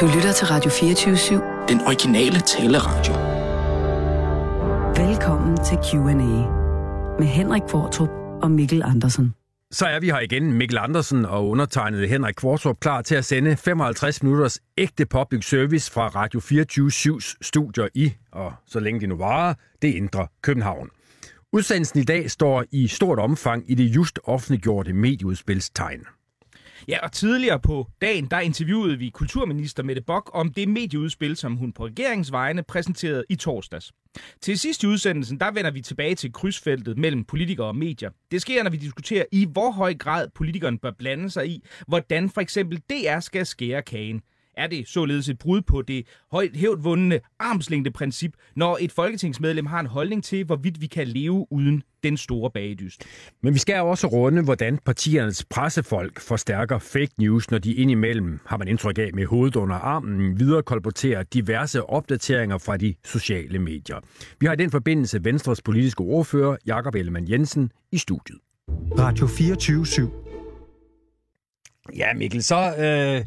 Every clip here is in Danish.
Du lytter til Radio 24-7. Den originale taleradio. Velkommen til Q&A med Henrik Kvartrup og Mikkel Andersen. Så er vi her igen, Mikkel Andersen og undertegnet Henrik Kvartrup, klar til at sende 55 minutters ægte public service fra Radio 24-7's studier i, og så længe det nu varer, det indre København. Udsendelsen i dag står i stort omfang i det just offentliggjorte medieudspilstegn. Ja, og tidligere på dagen, der interviewede vi kulturminister Mette Bock om det medieudspil, som hun på regeringsvejene præsenterede i torsdags. Til sidst i udsendelsen, der vender vi tilbage til krydsfeltet mellem politikere og medier. Det sker, når vi diskuterer, i hvor høj grad politikeren bør blande sig i, hvordan for eksempel DR skal skære kagen er det således et brud på det højt hævd vundne armslængdeprincip, når et folketingsmedlem har en holdning til, hvorvidt vi kan leve uden den store bagedyst. Men vi skal også runde, hvordan partiernes pressefolk forstærker fake news, når de indimellem, har man indtryk af med hovedet under armen, videre kolporterer diverse opdateringer fra de sociale medier. Vi har i den forbindelse Venstres politiske ordfører, Jakob Ellemann Jensen, i studiet. Radio 24 /7. Ja, Mikkel, så... Øh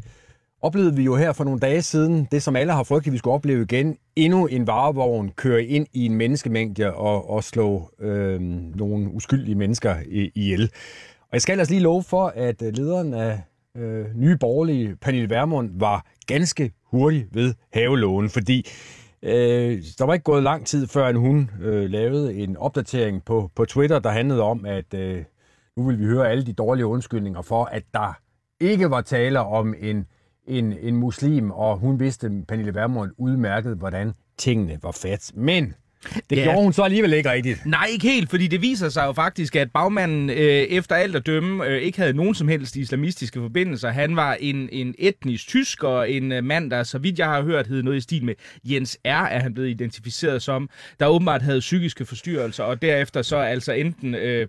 oplevede vi jo her for nogle dage siden, det som alle har frygtet, vi skulle opleve igen, endnu en varevogn kører ind i en menneskemængde og, og slå øh, nogle uskyldige mennesker ihjel. Og jeg skal ellers lige love for, at lederen af øh, nye borgerlige, Pernille Vermund, var ganske hurtig ved havelågen, fordi øh, der var ikke gået lang tid før, hun øh, lavede en opdatering på, på Twitter, der handlede om, at øh, nu vil vi høre alle de dårlige undskyldninger for, at der ikke var tale om en en, en muslim, og hun vidste, Pernille Vermund, udmærket, hvordan tingene var fat. Men det ja. gjorde hun så alligevel ikke rigtigt. Nej, ikke helt, fordi det viser sig jo faktisk, at bagmanden øh, efter alt at dømme øh, ikke havde nogen som helst islamistiske forbindelser. Han var en, en etnisk tysker, en øh, mand, der så vidt jeg har hørt, hed noget i stil med Jens R., er han blevet identificeret som, der åbenbart havde psykiske forstyrrelser, og derefter så altså enten øh,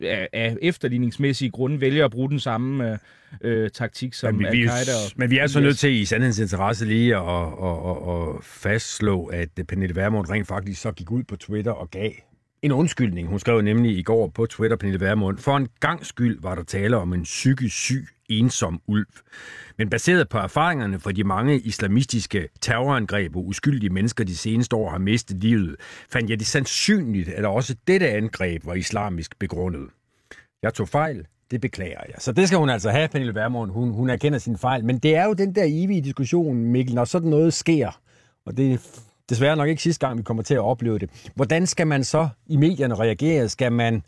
af, af efterligningsmæssige grunde vælger at bruge den samme... Øh, øh, taktik som men vi, Al-Qaida. Og men vi er så nødt til i sandhedens interesse lige at, at, at, at fastslå, at Pernille Vermund rent faktisk så gik ud på Twitter og gav en undskyldning. Hun skrev nemlig i går på Twitter, Pernille Vermund, for en gang skyld var der tale om en psykisk syg, ensom ulv. Men baseret på erfaringerne fra de mange islamistiske terrorangreb, hvor uskyldige mennesker de seneste år har mistet livet, fandt jeg det sandsynligt, at også dette angreb var islamisk begrundet. Jeg tog fejl. Det beklager jeg. Så det skal hun altså have, Pernille Vermund. Hun, hun erkender sin fejl. Men det er jo den der evige diskussion, Mikkel, når sådan noget sker. Og det er desværre nok ikke sidste gang, vi kommer til at opleve det. Hvordan skal man så i medierne reagere? Skal man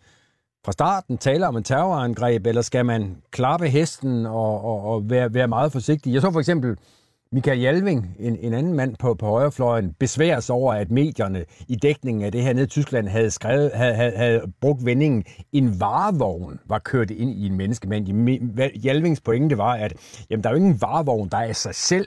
fra starten tale om en terrorangreb, eller skal man klappe hesten og, og, og være, være meget forsigtig? Jeg så for eksempel Michael Jalving, en, en anden mand på, på højrefløjen, besværer sig over, at medierne i dækningen af det her nede i Tyskland havde, skrevet, havde, havde, havde brugt vendingen, en varevogn var kørt ind i en menneskemand. Jalvings pointe var, at jamen, der er jo ingen varevogn, der er sig selv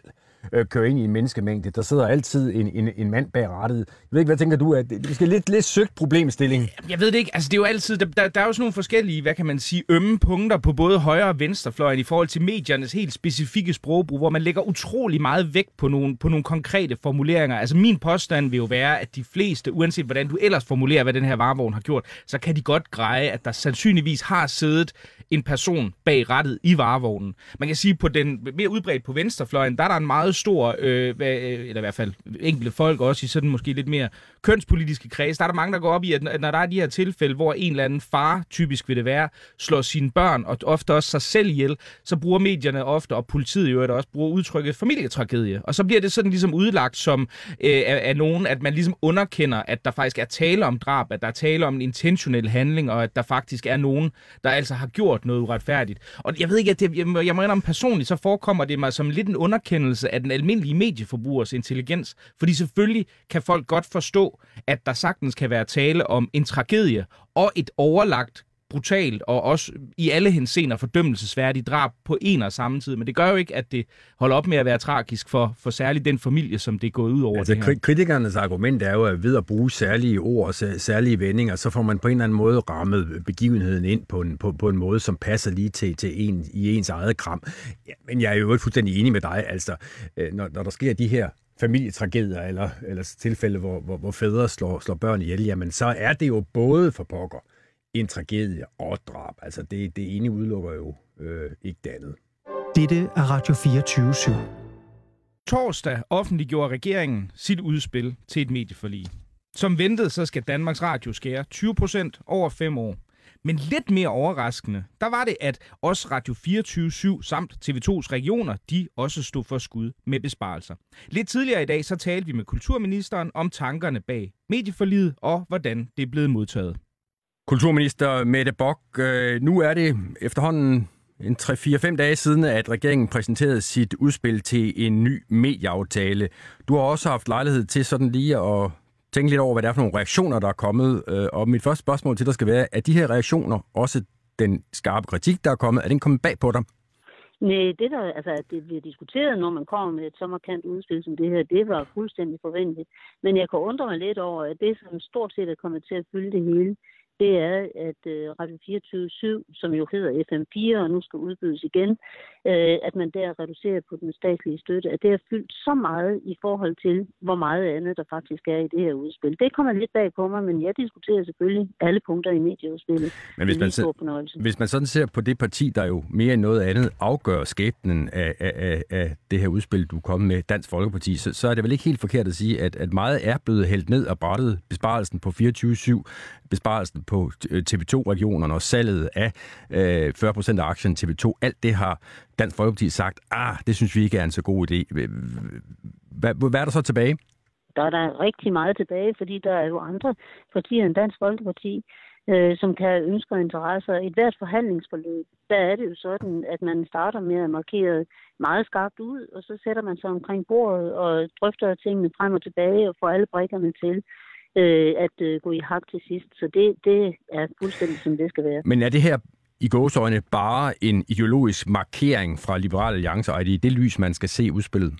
øh, kører ind i en menneskemængde. Der sidder altid en, en, en mand bag rattet. Jeg ved ikke, hvad tænker du? At det er måske lidt, lidt søgt problemstilling. Jeg ved det ikke. Altså, det er jo altid, der, der, der er jo sådan nogle forskellige, hvad kan man sige, ømme punkter på både højre og venstrefløjen i forhold til mediernes helt specifikke sprogbrug, hvor man lægger utrolig meget vægt på nogle, på nogle konkrete formuleringer. Altså, min påstand vil jo være, at de fleste, uanset hvordan du ellers formulerer, hvad den her varevogn har gjort, så kan de godt greje, at der sandsynligvis har siddet en person bag rattet i varevognen. Man kan sige, på den mere udbredt på venstrefløjen, der er der en meget stor, øh, hvad, øh, eller i hvert fald enkelte folk også i sådan måske lidt mere kønspolitiske kreds, der er der mange, der går op i, at når der er de her tilfælde, hvor en eller anden far, typisk vil det være, slår sine børn og ofte også sig selv ihjel, så bruger medierne ofte, og politiet i også, bruger udtrykket familietragedie. Og så bliver det sådan ligesom udlagt som øh, af, af nogen, at man ligesom underkender, at der faktisk er tale om drab, at der er tale om en intentionel handling, og at der faktisk er nogen, der altså har gjort noget uretfærdigt. Og jeg ved ikke, at det, jeg, jeg må indrømme personligt, så forekommer det mig som lidt en underkendelse af den almindelige medieforbrugers intelligens. Fordi selvfølgelig kan folk godt forstå, at der sagtens kan være tale om en tragedie og et overlagt brutalt og også i alle henseender fordømmelsesværdigt drab på en og samme tid. Men det gør jo ikke, at det holder op med at være tragisk for, for særligt den familie, som det er gået ud over altså, det her. Kritikernes argument er jo, at ved at bruge særlige ord og særlige vendinger, så får man på en eller anden måde rammet begivenheden ind på en, på, på en måde, som passer lige til, til en, i ens eget kram. Ja, men jeg er jo fuldstændig enig med dig. Altså, øh, når, når der sker de her familietragedier eller, eller tilfælde, hvor, hvor, hvor fædre slår, slår børn ihjel, jamen så er det jo både for pokker en tragedie og drab. Altså det, det ene udelukker jo øh, ikke det andet. Dette er Radio 24 /7. Torsdag offentliggjorde regeringen sit udspil til et medieforlig. Som ventet, så skal Danmarks Radio skære 20 procent over fem år. Men lidt mere overraskende, der var det, at også Radio 24 samt TV2's regioner, de også stod for skud med besparelser. Lidt tidligere i dag, så talte vi med kulturministeren om tankerne bag medieforliget og hvordan det er blevet modtaget. Kulturminister Mette Bock, øh, nu er det efterhånden en 3-4-5 dage siden, at regeringen præsenterede sit udspil til en ny medieaftale. Du har også haft lejlighed til sådan lige at tænke lidt over, hvad det er for nogle reaktioner, der er kommet. Øh, og mit første spørgsmål til dig skal være, er de her reaktioner, også den skarpe kritik, der er kommet, er den kommet bag på dig? Nej, det der, altså, at det bliver diskuteret, når man kommer med et så markant udspil som det her, det var fuldstændig forventeligt. Men jeg kan undre mig lidt over, at det, som stort set er kommet til at fylde det hele, det er, at øh, Radio 24 som jo hedder FM4 og nu skal udbydes igen, øh, at man der reducerer på den statslige støtte, at det har fyldt så meget i forhold til, hvor meget andet der faktisk er i det her udspil. Det kommer lidt bag på mig, men jeg diskuterer selvfølgelig alle punkter i medieudspillet. Men hvis man, så, hvis man sådan ser på det parti, der jo mere end noget andet afgør skæbnen af, af, af det her udspil, du kom med, Dansk Folkeparti, så, så er det vel ikke helt forkert at sige, at, at meget er blevet hældt ned og brættet besparelsen på 24-7 besparelsen på øh, TV2-regionerne og salget af øh, 40 procent af aktien TV2. Alt det har Dansk Folkeparti sagt, ah, det synes vi ikke er en så god idé. Hvad, hvad er der så tilbage? Der er der rigtig meget tilbage, fordi der er jo andre partier end Dansk Folkeparti, øh, som kan ønske interesser. I et hvert forhandlingsforløb, der er det jo sådan, at man starter med at markere meget skarpt ud, og så sætter man sig omkring bordet og drøfter tingene frem og tilbage og får alle brikkerne til øh, at øh, gå i hak til sidst. Så det, det er fuldstændig, som det skal være. Men er det her i gåsøjne bare en ideologisk markering fra Liberale Alliance, og er det i det lys, man skal se udspillet?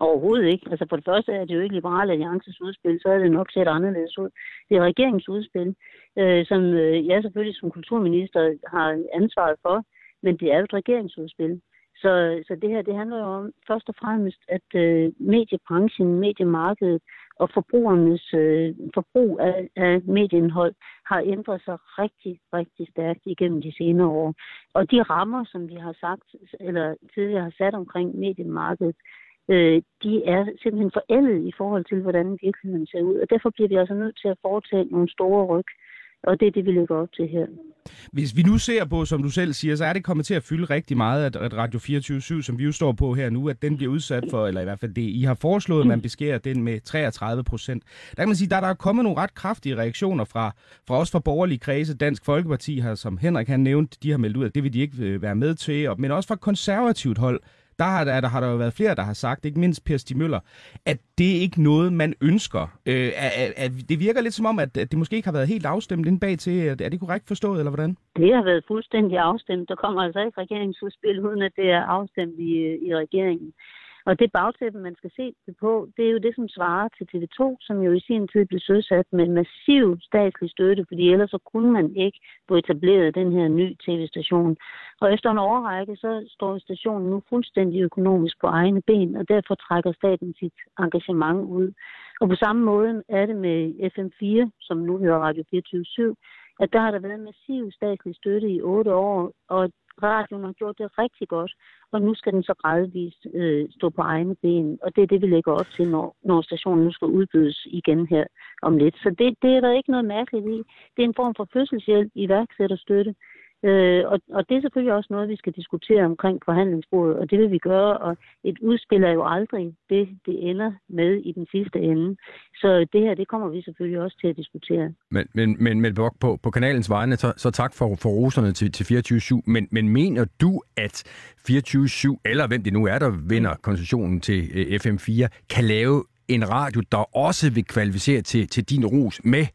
Overhovedet ikke. Altså for det første er det jo ikke Liberale Alliances udspil, så er det nok set anderledes ud. Det er regeringsudspil, øh, som øh, jeg selvfølgelig som kulturminister har ansvaret for, men det er jo et regeringsudspil. Så, så det her, det handler jo om først og fremmest, at øh, mediebranchen, mediemarkedet og forbrugernes øh, forbrug af, af medieindhold har ændret sig rigtig, rigtig stærkt igennem de senere år. Og de rammer, som vi har sagt, eller tidligere har sat omkring mediemarkedet, øh, de er simpelthen forældet i forhold til, hvordan virkeligheden ser ud. Og derfor bliver vi altså nødt til at foretage nogle store ryg. Og det er det, vi lægger op til her. Hvis vi nu ser på, som du selv siger, så er det kommet til at fylde rigtig meget, at Radio 24 som vi jo står på her nu, at den bliver udsat for, eller i hvert fald det, I har foreslået, at man beskærer den med 33 procent. Der kan man sige, der, der er kommet nogle ret kraftige reaktioner fra, fra os fra borgerlige kredse. Dansk Folkeparti har, som Henrik han nævnte, de har meldt ud, at det vil de ikke øh, være med til, men også fra konservativt hold der har, der, der har der jo været flere, der har sagt, ikke mindst Per Stig Møller, at det er ikke noget, man ønsker. Øh, at, at, det virker lidt som om, at, at det måske ikke har været helt afstemt ind bag til. Er det korrekt forstået, eller hvordan? Det har været fuldstændig afstemt. Der kommer altså ikke regeringsudspil, uden at det er afstemt i, i regeringen. Og det bagtæppe, man skal se det på, det er jo det, som svarer til TV2, som jo i sin tid blev søsat med massiv statslig støtte, fordi ellers så kunne man ikke få etableret den her nye tv-station. Og efter en overrække, så står stationen nu fuldstændig økonomisk på egne ben, og derfor trækker staten sit engagement ud. Og på samme måde er det med FM4, som nu hedder Radio 24 at der har der været massiv statslig støtte i otte år, og radioen har gjort det rigtig godt, og nu skal den så gradvist øh, stå på egne ben, og det er det, vi lægger op til, når, når stationen nu skal udbydes igen her om lidt. Så det, det er der ikke noget mærkeligt i. Det er en form for fødselshjælp, iværksætterstøtte, Øh, og, og det er selvfølgelig også noget, vi skal diskutere omkring forhandlingsbordet, og det vil vi gøre. Og et udspil er jo aldrig det, det ender med i den sidste ende. Så det her, det kommer vi selvfølgelig også til at diskutere. Men, men, men, men på, på kanalens vegne, så, så tak for, for roserne til, til 24-7. Men, men mener du, at 24-7, eller hvem det nu er, der vinder koncessionen til øh, FM4, kan lave en radio, der også vil kvalificere til, til din ros med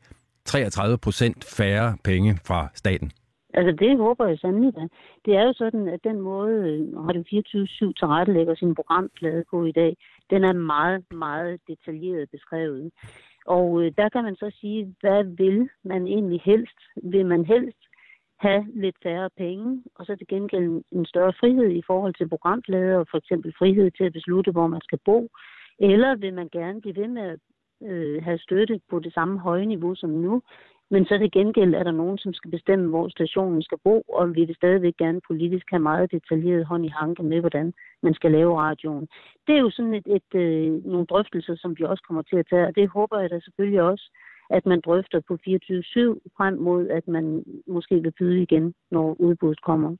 33 procent færre penge fra staten? Altså det håber jeg sandelig da. Det er jo sådan, at den måde øh, Radio 24-7 tilrettelægger sin programplade på i dag, den er meget, meget detaljeret beskrevet. Og øh, der kan man så sige, hvad vil man egentlig helst? Vil man helst have lidt færre penge, og så til gengæld en større frihed i forhold til programplader, og for eksempel frihed til at beslutte, hvor man skal bo? Eller vil man gerne blive ved med at øh, have støtte på det samme høje niveau som nu, men så til gengæld er der nogen, som skal bestemme, hvor stationen skal bo, og vi vil stadigvæk gerne politisk have meget detaljeret hånd i hanke med, hvordan man skal lave radioen. Det er jo sådan et, et, øh, nogle drøftelser, som vi også kommer til at tage, og det håber jeg da selvfølgelig også, at man drøfter på 24-7 frem mod, at man måske vil byde igen, når udbuddet kommer.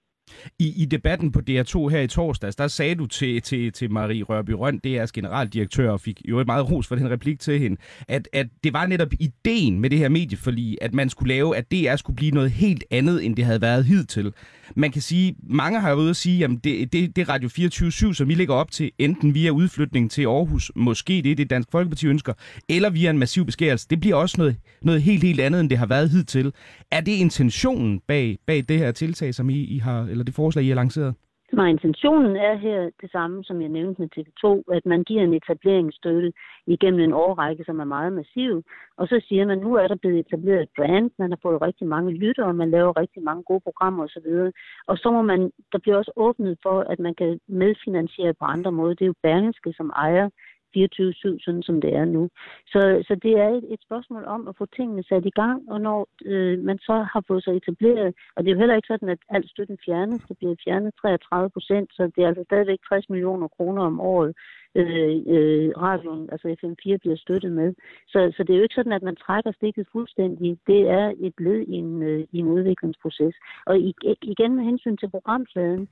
I, I debatten på DR2 her i torsdags, der sagde du til, til, til Marie Rørby Røn, DR's generaldirektør, og fik jo et meget ros for den replik til hende, at, at det var netop ideen med det her medieforlig, at man skulle lave, at DR skulle blive noget helt andet, end det havde været hidtil. Man kan sige, mange har været ude at sige, at det, det, det Radio 24-7, som vi lægger op til, enten via udflytning til Aarhus, måske det er det Dansk Folkeparti ønsker, eller via en massiv beskærelse, det bliver også noget, noget helt, helt andet, end det har været hidtil. Er det intentionen bag, bag det her tiltag, som I, I har, eller det forslag, I har lanceret? Så intentionen er her det samme, som jeg nævnte med TV2, at man giver en etableringsstøtte igennem en årrække, som er meget massiv, og så siger man, nu er der blevet etableret et brand, man har fået rigtig mange lyttere, man laver rigtig mange gode programmer osv., og så må man, der bliver også åbnet for, at man kan medfinansiere på andre måder. Det er jo Berlingske, som ejer 24-7, sådan som det er nu. Så, så det er et, et spørgsmål om at få tingene sat i gang, og når øh, man så har fået sig etableret, og det er jo heller ikke sådan, at alt støtten fjernes, der bliver fjernet 33 procent, så det er altså stadigvæk 60 millioner kroner om året, øh, øh, radioen, altså FM4, bliver støttet med. Så, så det er jo ikke sådan, at man trækker stikket fuldstændig. Det er et led i en, øh, i en udviklingsproces. Og igen med hensyn til programfladen,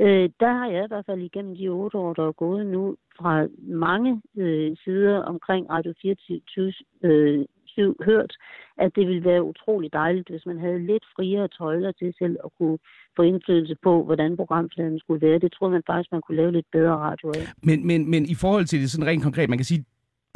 Øh, der har jeg i hvert fald igennem de otte år, der er gået nu, fra mange øh, sider omkring Radio 24 øh, 7 hørt, at det ville være utrolig dejligt, hvis man havde lidt friere tøjler til selv at kunne få indflydelse på, hvordan programfladen skulle være. Det tror man faktisk, man kunne lave lidt bedre radio af. Men, men, men i forhold til det sådan rent konkret, man kan sige,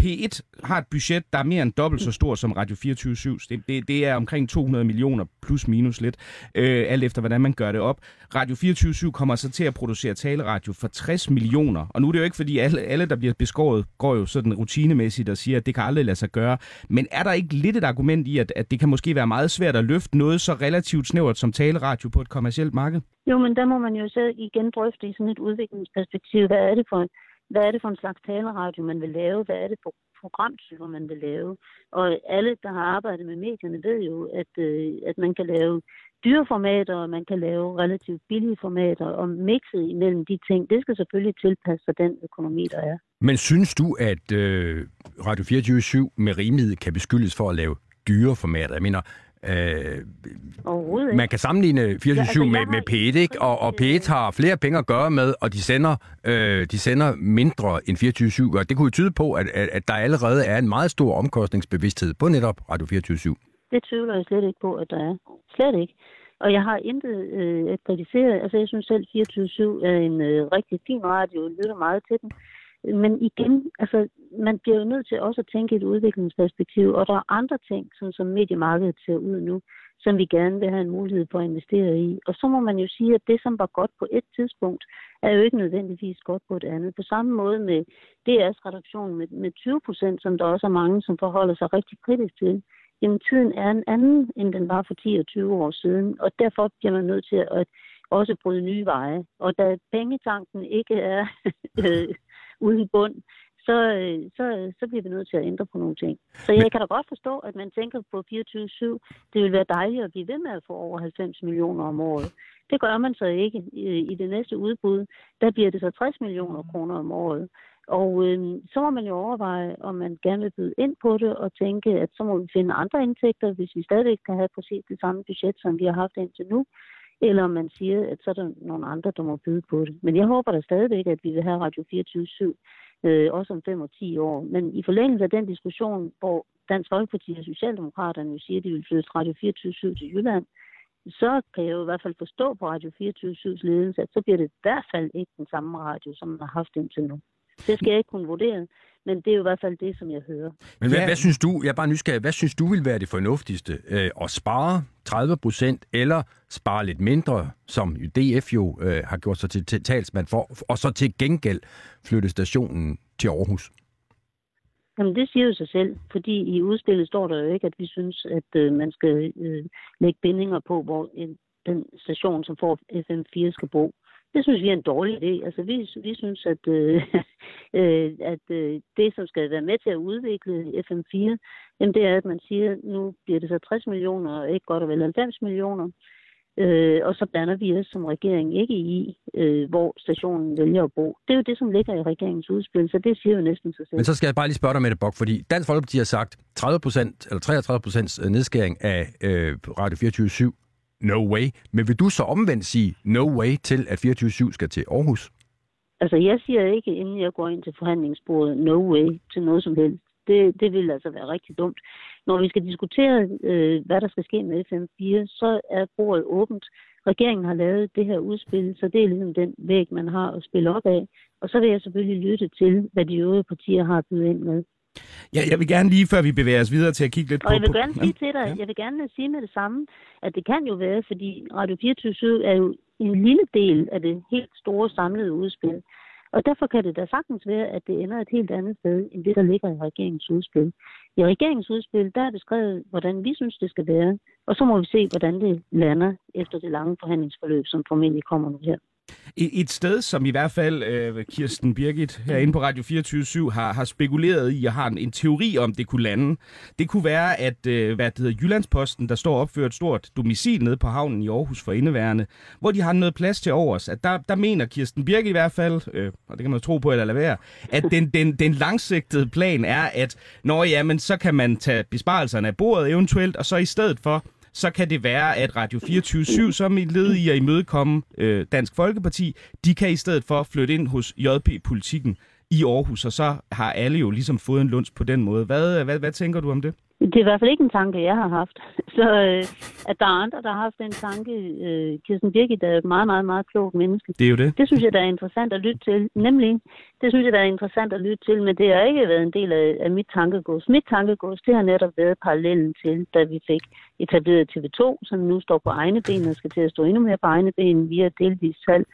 P1 har et budget, der er mere end dobbelt så stort som Radio 24 det, det, det er omkring 200 millioner plus minus lidt, øh, alt efter hvordan man gør det op. Radio 24 kommer så til at producere taleradio for 60 millioner. Og nu er det jo ikke, fordi alle, alle der bliver beskåret, går jo sådan rutinemæssigt og siger, at det kan aldrig lade sig gøre. Men er der ikke lidt et argument i, at, at det kan måske være meget svært at løfte noget så relativt snævert som taleradio på et kommersielt marked? Jo, men der må man jo så igen drøfte i sådan et udviklingsperspektiv. Hvad er det for en hvad er det for en slags taleradio, man vil lave? Hvad er det for programtyper, man vil lave? Og alle, der har arbejdet med medierne, ved jo, at, øh, at man kan lave dyre formater, og man kan lave relativt billige formater, og mixet imellem de ting, det skal selvfølgelig tilpasse sig den økonomi, der er. Men synes du, at øh, Radio 24 med rimelighed kan beskyldes for at lave dyre formater? Jeg mener, Øh, man kan sammenligne 24 ja, altså, med, med P1, ikke? Og, og P1 har flere penge at gøre med, og de sender, øh, de sender mindre end 24 og det kunne jo tyde på, at, at, at der allerede er en meget stor omkostningsbevidsthed på netop Radio 24 Det tvivler jeg slet ikke på, at der er. Slet ikke. Og jeg har intet øh, at kritisere. Altså, jeg synes selv, 24-7 er en øh, rigtig fin radio. Jeg lytter meget til den. Men igen, altså, man bliver jo nødt til også at tænke i et udviklingsperspektiv, og der er andre ting, sådan som mediemarkedet ser ud nu, som vi gerne vil have en mulighed for at investere i. Og så må man jo sige, at det, som var godt på et tidspunkt, er jo ikke nødvendigvis godt på et andet. På samme måde med DR's reduktion med, med 20 procent, som der også er mange, som forholder sig rigtig kritisk til. Jamen, tiden er en anden, end den var for 10 og 20 år siden, og derfor bliver man nødt til at også bryde nye veje. Og da pengetanken ikke er øh, øh, uden bund, så, øh, så, så bliver vi nødt til at ændre på nogle ting. Så jeg kan da godt forstå, at man tænker på 24-7. Det vil være dejligt at blive ved med at få over 90 millioner om året. Det gør man så ikke. I, i det næste udbud, der bliver det så 60 millioner kroner om året. Og øh, så må man jo overveje, om man gerne vil byde ind på det, og tænke, at så må vi finde andre indtægter, hvis vi stadigvæk kan have præcis det samme budget, som vi har haft indtil nu eller om man siger, at så er der nogle andre, der må byde på det. Men jeg håber da stadigvæk, at vi vil have Radio 24 øh, også om 5 og 10 år. Men i forlængelse af den diskussion, hvor Dansk Folkeparti og Socialdemokraterne jo siger, at de vil flytte Radio 24 til Jylland, så kan jeg jo i hvert fald forstå på Radio 24-7's ledelse, at så bliver det i hvert fald ikke den samme radio, som man har haft indtil nu. Det skal jeg ikke kunne vurdere, men det er jo i hvert fald det, som jeg hører. Men hvad, ja. hvad synes du, jeg er bare nysgerrig, hvad synes du vil være det fornuftigste? Øh, at spare 30 procent, eller spare lidt mindre, som DF jo øh, har gjort sig til, til talsmand for, og så til gengæld flytte stationen til Aarhus? Jamen, det siger jo sig selv, fordi i udspillet står der jo ikke, at vi synes, at øh, man skal øh, lægge bindinger på, hvor en, den station, som får FM4, skal bo. Det synes vi er en dårlig idé. Altså, vi, vi synes, at øh, øh, at øh, det, som skal være med til at udvikle FM4, jamen det er, at man siger, at nu bliver det så 60 millioner, og ikke godt og vel 90 millioner. Øh, og så blander vi os som regering ikke i, øh, hvor stationen vælger at bo. Det er jo det, som ligger i regeringens udspil, så det siger jo næsten sig selv. Men så skal jeg bare lige spørge dig, Mette Bok, fordi Dansk Folkeparti har sagt 30% eller 33 procents øh, nedskæring af øh, Radio 24 no way. Men vil du så omvendt sige no way til, at 24-7 skal til Aarhus? Altså, jeg siger ikke, inden jeg går ind til forhandlingsbordet, no way til noget som helst. Det, det vil altså være rigtig dumt. Når vi skal diskutere, øh, hvad der skal ske med FM4, så er bordet åbent. Regeringen har lavet det her udspil, så det er ligesom den væg, man har at spille op af. Og så vil jeg selvfølgelig lytte til, hvad de øvrige partier har bydet ind med. Ja, jeg vil gerne lige, før vi bevæger os videre til at kigge lidt og på... Og jeg vil gerne sige til dig, ja. jeg vil gerne sige med det samme, at det kan jo være, fordi Radio 24 er jo en lille del af det helt store samlede udspil. Og derfor kan det da sagtens være, at det ender et helt andet sted, end det, der ligger i regeringens udspil. I regeringens udspil, der er beskrevet, hvordan vi synes, det skal være, og så må vi se, hvordan det lander efter det lange forhandlingsforløb, som formentlig kommer nu her. Et sted, som i hvert fald øh, Kirsten Birgit herinde på Radio 24 har, har spekuleret i og har en, en teori om, det kunne lande, det kunne være, at øh, hvad det hedder, Jyllandsposten, der står opført et stort domicil nede på havnen i Aarhus for indeværende, hvor de har noget plads til overs. At der, der mener Kirsten Birgit i hvert fald, øh, og det kan man tro på eller lade være, at den, den, den langsigtede plan er, at når ja, men så kan man tage besparelserne af bordet eventuelt, og så i stedet for så kan det være, at Radio 24 som i led i at imødekomme øh, Dansk Folkeparti, de kan i stedet for flytte ind hos JP-politikken i Aarhus, og så har alle jo ligesom fået en lunds på den måde. Hvad, hvad, hvad tænker du om det? Det er i hvert fald ikke en tanke, jeg har haft. Så øh, at der er andre, der har haft den tanke, øh, Kirsten Birgit er et meget, meget, meget klogt menneske. Det er jo det. Det synes jeg, der er interessant at lytte til. Nemlig, det synes jeg, der er interessant at lytte til, men det har ikke været en del af, af mit tankegods. Mit tankegods, det har netop været parallellen til, da vi fik etableret TV2, som nu står på egne ben og skal til at stå endnu mere på egne ben via delvist salg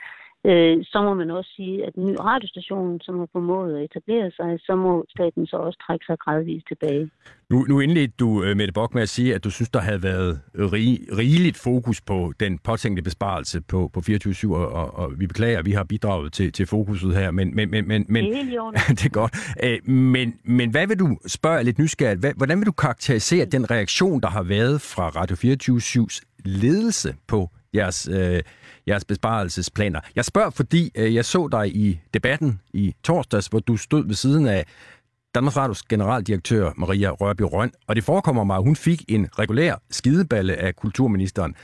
øh, så må man også sige, at den nye radiostation, som har formået at etablere sig, så må staten så også trække sig gradvist tilbage. Nu, nu indledte du, uh, Mette Bock, med at sige, at du synes, der havde været rig, rigeligt fokus på den påtænkte besparelse på, på 24 og, og, og vi beklager, at vi har bidraget til, til fokuset her, men... men, men, men, men det er helt det er godt. Uh, men, men hvad vil du, spørge lidt nysgerrigt, hvad, hvordan vil du karakterisere den reaktion, der har været fra Radio 24-7's ledelse på jeres... øh, jeres besparelsesplaner. Jeg spørger, fordi øh, jeg så dig i debatten i torsdags, hvor du stod ved siden af Danmarks Radios generaldirektør Maria Rørby Røn, og det forekommer mig, at hun fik en regulær skideballe af kulturministeren.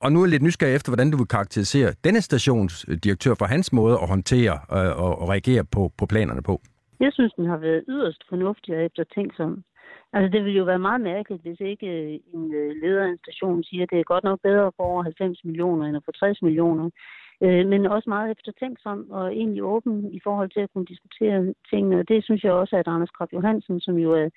Og nu er jeg lidt nysgerrig efter, hvordan du vil karakterisere denne stationsdirektør øh, for hans måde at håndtere øh, og, og reagere på, på planerne på. Jeg synes, den har været yderst fornuftig og eftertænksom. Altså, det ville jo være meget mærkeligt, hvis ikke øh, en øh, leder af en station siger, at det er godt nok bedre at få over 90 millioner end at få 60 millioner. Øh, men også meget eftertænksom og egentlig åben i forhold til at kunne diskutere tingene. Og det synes jeg også, at Anders Krab Johansen, som jo er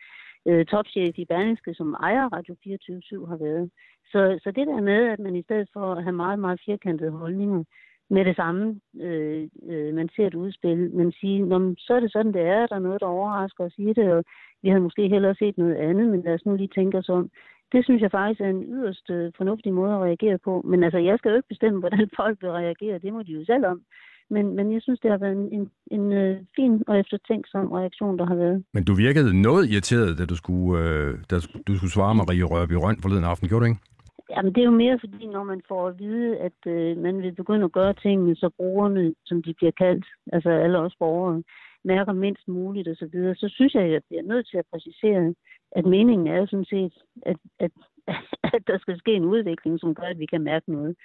topchef i Berlingske, som ejer Radio 24 har været. Så, så det der med, at man i stedet for at have meget, meget firkantede holdninger, med det samme, øh, øh, man ser et udspil, men sige, så er det sådan, det er, der er noget, der overrasker os i det, og vi havde måske hellere set noget andet, men lad os nu lige tænke os om. Det synes jeg faktisk er en yderst øh, fornuftig måde at reagere på. Men altså, jeg skal jo ikke bestemme, hvordan folk vil reagere. Det må de jo selv om. Men, men jeg synes, det har været en, en, en øh, fin og eftertænksom reaktion, der har været. Men du virkede noget irriteret, da du skulle, øh, da du skulle svare Marie Rørby Røn forleden aften, gjorde du ikke? Jamen, det er jo mere fordi, når man får at vide, at øh, man vil begynde at gøre tingene, så brugerne, som de bliver kaldt, altså alle os borgere, mærker mindst muligt osv., så, videre, så synes jeg, at jeg bliver nødt til at præcisere, at meningen er jo sådan set, at, at, at der skal ske en udvikling, som gør, at vi kan mærke noget.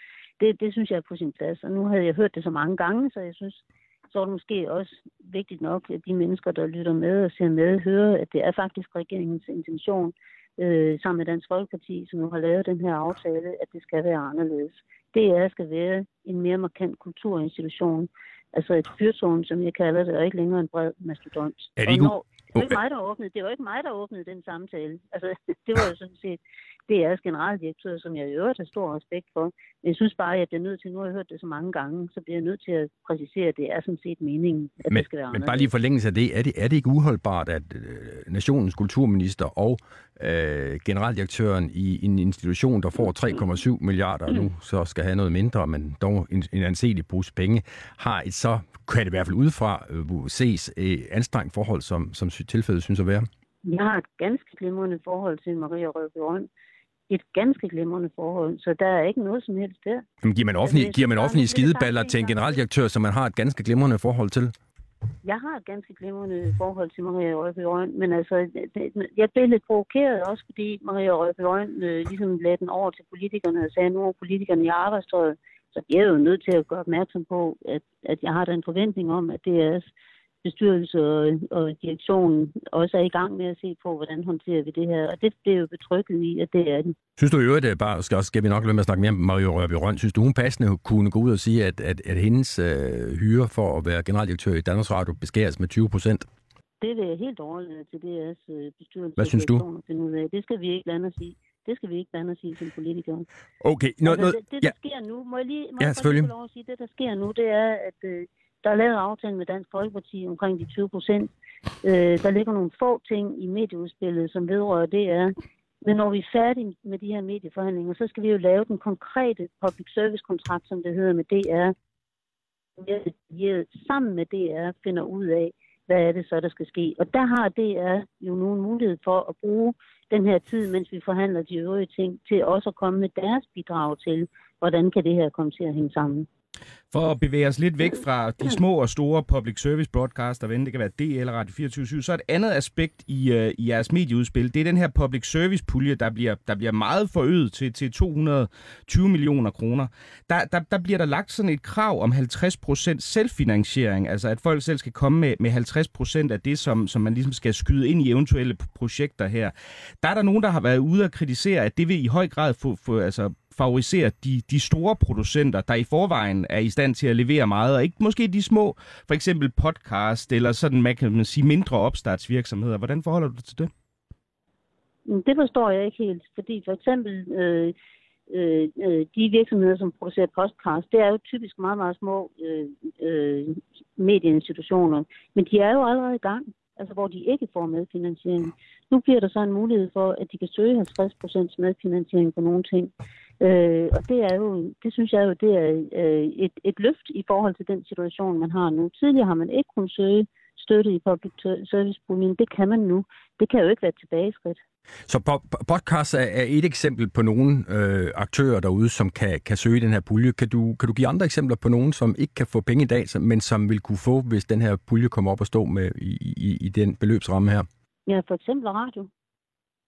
Det, det synes jeg er på sin plads, og nu havde jeg hørt det så mange gange, så jeg synes, så er det måske også vigtigt nok, at de mennesker, der lytter med og ser med, hører, at det er faktisk regeringens intention, øh, sammen med Dansk Folkeparti, som nu har lavet den her aftale, at det skal være anderledes. DR skal være en mere markant kulturinstitution, altså et fyrtårn, som jeg kalder det, og ikke længere en bred mastodont. Er det ikke, når... Det var ikke mig, der åbnede, det var ikke mig, der åbnede den samtale. Altså, det var jo sådan set DR's generaldirektør, som jeg i øvrigt har stor respekt for. Men jeg synes bare, at jeg bliver nødt til, nu har jeg hørt det så mange gange, så bliver jeg nødt til at præcisere, at det er sådan set meningen, at Men, det skal være men bare lige for forlængelse af det, er det, er det ikke uholdbart, at øh, nationens kulturminister og øh, generaldirektøren i en institution, der får 3,7 milliarder nu, så skal have noget mindre, men dog en, en anselig pose penge, har et så, kan det i hvert fald udefra øh, ses, øh, anstrengt forhold, som, som tilfældet synes at være? Jeg har et ganske glimrende forhold til Maria Røbe Røn. Et ganske glimrende forhold, så der er ikke noget som helst der. Jamen, giver man offentlige, giver man offentlige det er det skideballer til en generaldirektør, som man har et ganske glimrende forhold til? Jeg har et ganske glimrende forhold til Maria Røbe Røn, men altså, det- det- jeg blev lidt provokeret også, fordi Maria Røbe Røn øh, ligesom lagde den over til politikerne og sagde, nu er politikerne i arbejdstøjet. Så jeg er jo nødt til at gøre opmærksom på, at, at jeg har da en forventning om, at DR's bestyrelse og, og direktionen også er i gang med at se på, hvordan håndterer vi det her. Og det bliver jo betrykket i, at det er de. Synes du i øvrigt, at bare skal, skal vi nok lade med at snakke mere om Mario Rørby Røn, synes du, hun passende kunne gå ud og sige, at, at, at hendes øh, hyre for at være generaldirektør i Danmarks Radio beskæres med 20 procent? Det vil jeg helt overlade til DR's øh, bestyrelse. Hvad synes du? Det skal vi ikke blande os i. Det skal vi ikke blande os i som politikere. Okay, nå, altså, nå, det, det, ja, der sker nu, må jeg lige, må Ja, jeg lige lov at sige, det der sker nu, det er, at øh, der er lavet aftale med Dansk Folkeparti omkring de 20 procent. Øh, der ligger nogle få ting i medieudspillet, som vedrører DR. Men når vi er færdige med de her medieforhandlinger, så skal vi jo lave den konkrete public service kontrakt, som det hedder med DR. Vi sammen med DR finder ud af, hvad er det så, der skal ske. Og der har DR jo nu en mulighed for at bruge den her tid, mens vi forhandler de øvrige ting, til også at komme med deres bidrag til, hvordan kan det her komme til at hænge sammen. For at bevæge os lidt væk fra de små og store public service broadcaster, hvad det kan være DL eller Radio 24 så er et andet aspekt i, øh, i jeres medieudspil, det er den her public service pulje, der bliver, der bliver meget forøget til, til 220 millioner kroner. Der, der, der bliver der lagt sådan et krav om 50% selvfinansiering, altså at folk selv skal komme med, med 50% af det, som, som man ligesom skal skyde ind i eventuelle projekter her. Der er der nogen, der har været ude og kritisere, at det vil i høj grad få, få altså favoriserer de, de store producenter, der i forvejen er i stand til at levere meget, og ikke måske de små, for eksempel podcast eller sådan, man kan man sige, mindre opstartsvirksomheder. Hvordan forholder du dig til det? Mm, det forstår jeg ikke helt, fordi for eksempel øh, øh, øh, de virksomheder, som producerer podcast, det er jo typisk meget, meget små øh, øh, medieinstitutioner, men de er jo allerede i gang, altså hvor de ikke får medfinansiering. Nu bliver der så en mulighed for, at de kan søge 50% medfinansiering på nogle ting. Øh, og det er jo, det synes jeg jo, det er øh, et, et løft i forhold til den situation, man har nu. Tidligere har man ikke kunnet søge støtte i public service puljen. Det kan man nu. Det kan jo ikke være et tilbageskridt. Så po- podcast er, et eksempel på nogle øh, aktører derude, som kan, kan søge den her pulje. Kan du, kan du give andre eksempler på nogen, som ikke kan få penge i dag, men som vil kunne få, hvis den her pulje kommer op og stå med i, i, i den beløbsramme her? Ja, for eksempel radio.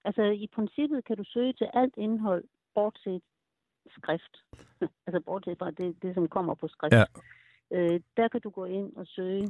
Altså i princippet kan du søge til alt indhold, bortset skrift. altså bortset fra det, det, som kommer på skrift. Ja. Øh, der kan du gå ind og søge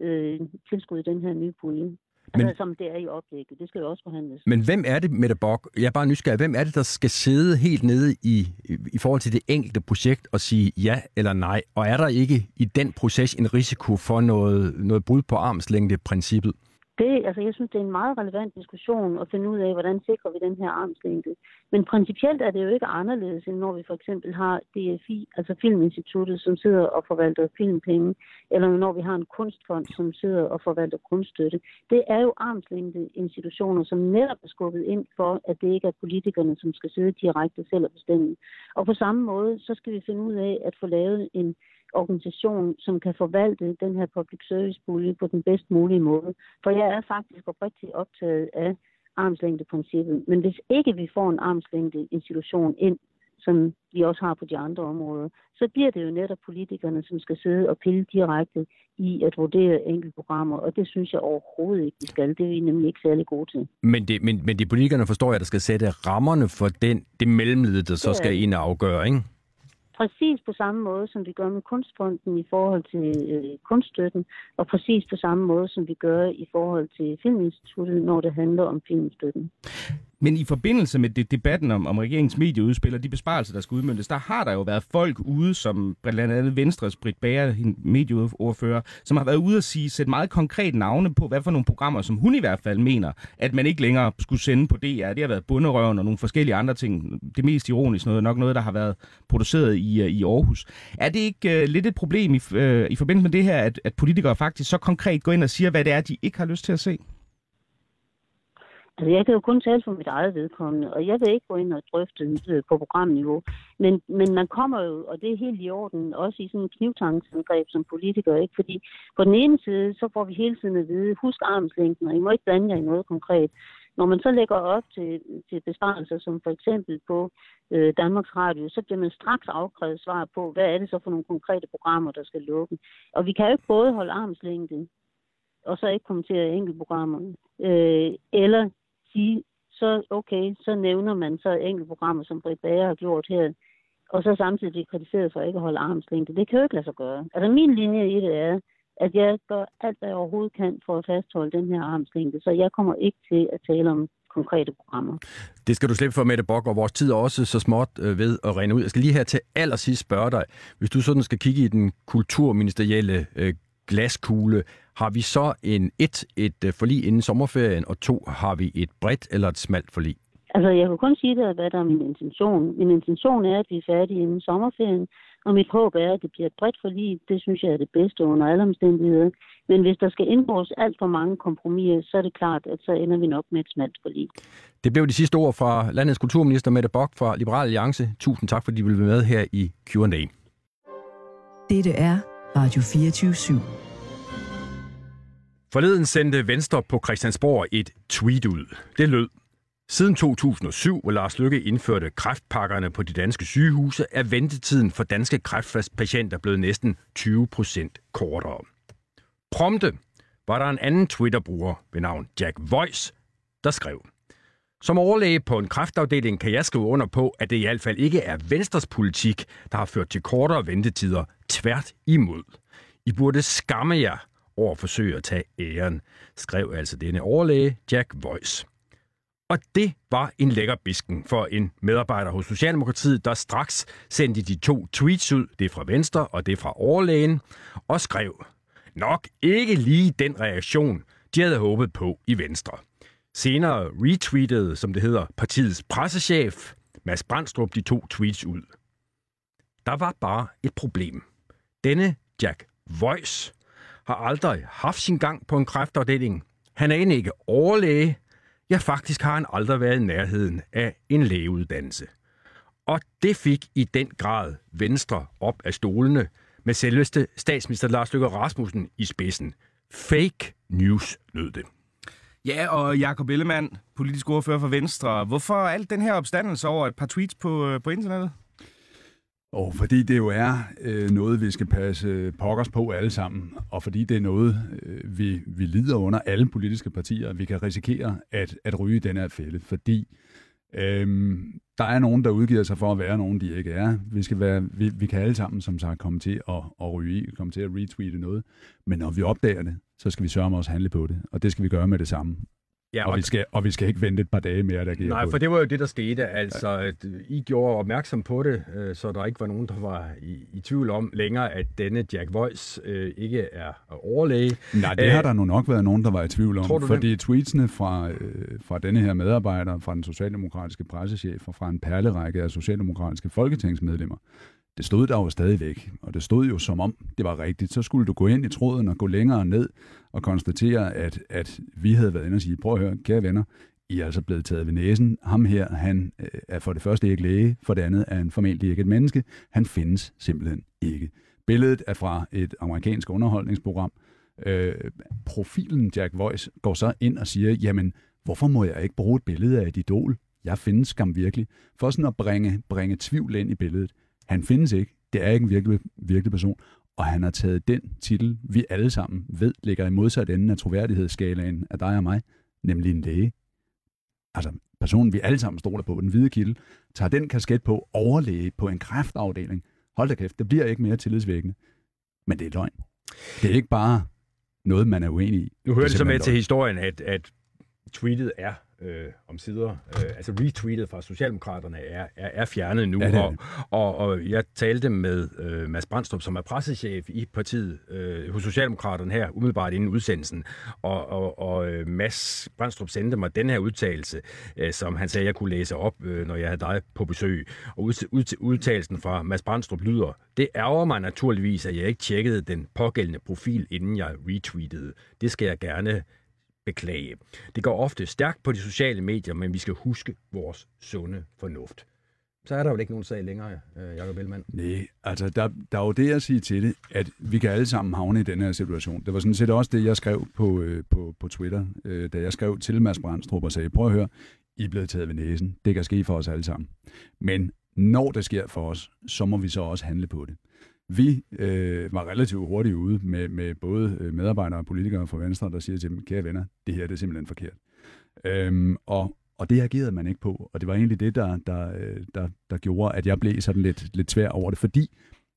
øh, tilskud i den her nye pulje. Altså Men- som det er i oplægget. Det skal jo også forhandles. Men hvem er det, Mette Bock? Jeg er bare nysgerrig. Hvem er det, der skal sidde helt nede i, i, forhold til det enkelte projekt og sige ja eller nej? Og er der ikke i den proces en risiko for noget, noget brud på armslængde-princippet? Det, altså, jeg synes, det er en meget relevant diskussion at finde ud af, hvordan sikrer vi den her armslængde. Men principielt er det jo ikke anderledes, end når vi for eksempel har DFI, altså Filminstituttet, som sidder og forvalter filmpenge, eller når vi har en kunstfond, som sidder og forvalter kunststøtte. Det er jo armslængde institutioner, som netop er skubbet ind for, at det ikke er politikerne, som skal sidde direkte selv og bestemme. Og på samme måde, så skal vi finde ud af at få lavet en organisation, som kan forvalte den her public service pulje på den bedst mulige måde. For jeg er faktisk oprigtigt optaget af armslængdeprincippet. Men hvis ikke vi får en armslængde institution ind, som vi også har på de andre områder, så bliver det jo netop politikerne, som skal sidde og pille direkte i at vurdere enkelte programmer, og det synes jeg overhovedet ikke, vi skal. Det er vi nemlig ikke særlig gode til. Men, det, men, men de politikerne forstår jeg, der skal sætte rammerne for den, det mellemled, der så Det er skal det. ind og afgøre, ikke? Præcis på samme måde, som vi gør med Kunstfonden i forhold til øh, kunststøtten, og præcis på samme måde, som vi gør i forhold til Filminstituttet, når det handler om filmstøtten. Men i forbindelse med det, debatten om, om regeringens medieudspil og de besparelser, der skal udmyndtes, der har der jo været folk ude, som blandt andet Venstres Britt Bager, medieordfører, som har været ude at sige, sætte meget konkret navne på, hvad for nogle programmer, som hun i hvert fald mener, at man ikke længere skulle sende på DR. Det har været bunderøven og nogle forskellige andre ting. Det mest ironiske noget, nok noget, der har været produceret i, øh, i Aarhus. Er det ikke uh, lidt et problem i, uh, i forbindelse med det her, at, at politikere faktisk så konkret går ind og siger, hvad det er, de ikke har lyst til at se? Altså, jeg kan jo kun tale for mit eget vedkommende, og jeg vil ikke gå ind og drøfte det på programniveau. Men, men man kommer jo, og det er helt i orden, også i sådan en knivtangsangreb som politiker, ikke? Fordi på den ene side, så får vi hele tiden at vide, husk armslængden, og I må ikke blande jer i noget konkret. Når man så lægger op til, til besparelser, som for eksempel på øh, Danmarks Radio, så bliver man straks afkrævet svar på, hvad er det så for nogle konkrete programmer, der skal lukke. Og vi kan jo ikke både holde armslængde, og så ikke kommentere enkeltprogrammerne, øh, eller sige, så okay, så nævner man så enkelte programmer, som Britt Bager har gjort her, og så samtidig blive kritiseret for ikke at holde armslængde. Det kan jo ikke lade sig gøre. Altså min linje i det er, at jeg gør alt, hvad jeg overhovedet kan for at fastholde den her armslængde, så jeg kommer ikke til at tale om konkrete programmer. Det skal du slippe for, Mette Bok, og vores tid er også så småt øh, ved at rende ud. Jeg skal lige her til allersidst spørge dig, hvis du sådan skal kigge i den kulturministerielle øh, glaskugle, har vi så en et, et øh, forlig inden sommerferien, og to, har vi et bredt eller et smalt forlig? Altså, jeg kan kun sige det, hvad der er min intention. Min intention er, at vi er færdige inden sommerferien, og mit håb er, at det bliver et bredt forlig. Det synes jeg er det bedste under alle omstændigheder. Men hvis der skal indgås alt for mange kompromiser, så er det klart, at så ender vi nok med et smalt forlig. Det blev de sidste ord fra landets kulturminister Mette Bock fra Liberal Alliance. Tusind tak, fordi I vil være med her i Q&A. Dette er Radio 24 /7. Forleden sendte Venstre på Christiansborg et tweet ud. Det lød, Siden 2007, hvor Lars Lykke indførte kræftpakkerne på de danske sygehuse, er ventetiden for danske kræftpatienter blevet næsten 20 procent kortere. Prompte var der en anden Twitter-bruger ved navn Jack Voice, der skrev, som overlæge på en kræftafdeling kan jeg skrive under på, at det i hvert fald ikke er Venstres politik, der har ført til kortere ventetider. Tvært imod. I burde skamme jer over at forsøge at tage æren, skrev altså denne overlæge Jack Voice. Og det var en lækker bisken for en medarbejder hos Socialdemokratiet, der straks sendte de to tweets ud, det fra Venstre og det fra overlægen, og skrev, nok ikke lige den reaktion, de havde håbet på i Venstre. Senere retweetede, som det hedder, partiets pressechef, Mads Brandstrup, de to tweets ud. Der var bare et problem. Denne Jack Voice har aldrig haft sin gang på en kræftafdeling. Han er end ikke overlæge, Ja, faktisk har han aldrig været i nærheden af en lægeuddannelse. Og det fik i den grad Venstre op af stolene med selveste statsminister Lars Løkke Rasmussen i spidsen. Fake news lød det. Ja, og Jakob Ellemann, politisk ordfører for Venstre. Hvorfor alt den her opstandelse over et par tweets på, øh, på internettet? Og fordi det jo er øh, noget, vi skal passe pokkers på alle sammen, og fordi det er noget, øh, vi, vi lider under alle politiske partier, vi kan risikere at, at ryge i den her fælde, fordi øh, der er nogen, der udgiver sig for at være nogen, de ikke er. Vi, skal være, vi, vi kan alle sammen, som sagt, komme til at, at ryge i, komme til at retweete noget, men når vi opdager det, så skal vi sørge os handle på det, og det skal vi gøre med det samme. Ja, og, og, vi skal, og vi skal ikke vente et par dage mere, der Nej, for det var jo det, der skete. Altså, at I gjorde opmærksom på det, øh, så der ikke var nogen, der var i, i tvivl om længere, at denne Jack Voice øh, ikke er overlæge. Nej, det Æh, har øh, der nu nok været nogen, der var i tvivl om. Fordi det? tweetsene fra, øh, fra denne her medarbejder, fra den socialdemokratiske pressechef og fra en perlerække af socialdemokratiske folketingsmedlemmer, det stod der jo stadigvæk, og det stod jo som om det var rigtigt. Så skulle du gå ind i tråden og gå længere ned og konstatere, at, at vi havde været inde og sige, prøv at høre, kære venner, I er altså blevet taget ved næsen. Ham her, han øh, er for det første ikke læge, for det andet er han formentlig ikke et menneske. Han findes simpelthen ikke. Billedet er fra et amerikansk underholdningsprogram. Øh, profilen Jack Voice går så ind og siger, jamen, hvorfor må jeg ikke bruge et billede af et idol? Jeg findes skam virkelig. For sådan at bringe, bringe tvivl ind i billedet. Han findes ikke. Det er ikke en virkelig, virkelig person. Og han har taget den titel, vi alle sammen ved, ligger i modsat enden af troværdighedsskalaen af dig og mig, nemlig en læge. Altså personen, vi alle sammen stoler på, den hvide kilde, tager den kasket på overlæge på en kræftafdeling. Hold da kæft, det bliver ikke mere tillidsvækkende. Men det er løgn. Det er ikke bare noget, man er uenig i. Nu hører det så med løgn. til historien, at, at tweetet er øh, om sider. Øh, altså retweetet fra Socialdemokraterne er, er, er fjernet nu, Ja, det er og, og, og jeg talte med øh, Mads Brandstrup, som er pressechef i partiet øh, hos Socialdemokraterne her, umiddelbart inden udsendelsen, og, og, og øh, Mads Brandstrup sendte mig den her udtalelse, øh, som han sagde, jeg kunne læse op, øh, når jeg havde dig på besøg. Og ud, ud, udtalelsen fra Mads Brandstrup lyder, det ærger mig naturligvis, at jeg ikke tjekkede den pågældende profil, inden jeg retweetede. Det skal jeg gerne beklage. Det går ofte stærkt på de sociale medier, men vi skal huske vores sunde fornuft. Så er der jo ikke nogen sag længere, øh, Jacob Ellemann. Nej, altså der, der er jo det at sige til det, at vi kan alle sammen havne i den her situation. Det var sådan set også det, jeg skrev på, øh, på, på Twitter, øh, da jeg skrev til Mads Brandstrup og sagde, prøv at høre, I er blevet taget ved næsen. Det kan ske for os alle sammen. Men når det sker for os, så må vi så også handle på det. Vi øh, var relativt hurtigt ude med, med både øh, medarbejdere og politikere fra Venstre, der siger til dem, kære venner, det her det er simpelthen forkert. Øhm, og, og det agerede man ikke på, og det var egentlig det, der, der, øh, der, der gjorde, at jeg blev sådan lidt, lidt svær over det, fordi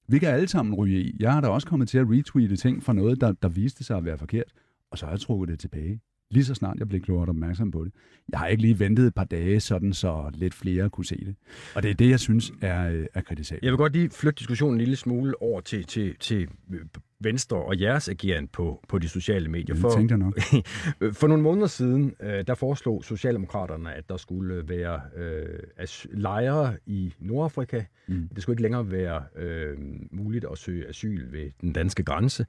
vi kan alle sammen ryge i. Jeg har da også kommet til at retweete ting fra noget, der, der viste sig at være forkert, og så har jeg trukket det tilbage. Lige så snart jeg blev gjort opmærksom på det. Jeg har ikke lige ventet et par dage, sådan så lidt flere kunne se det. Og det er det, jeg synes er, øh, er kritisabelt. Jeg vil godt lige flytte diskussionen en lille smule over til, til, til øh, Venstre og jeres ageren på, på de sociale medier. Det tænkte jeg nok. for nogle måneder siden, øh, der foreslog Socialdemokraterne, at der skulle være øh, as- lejre i Nordafrika. Mm. Det skulle ikke længere være øh, muligt at søge asyl ved den danske grænse.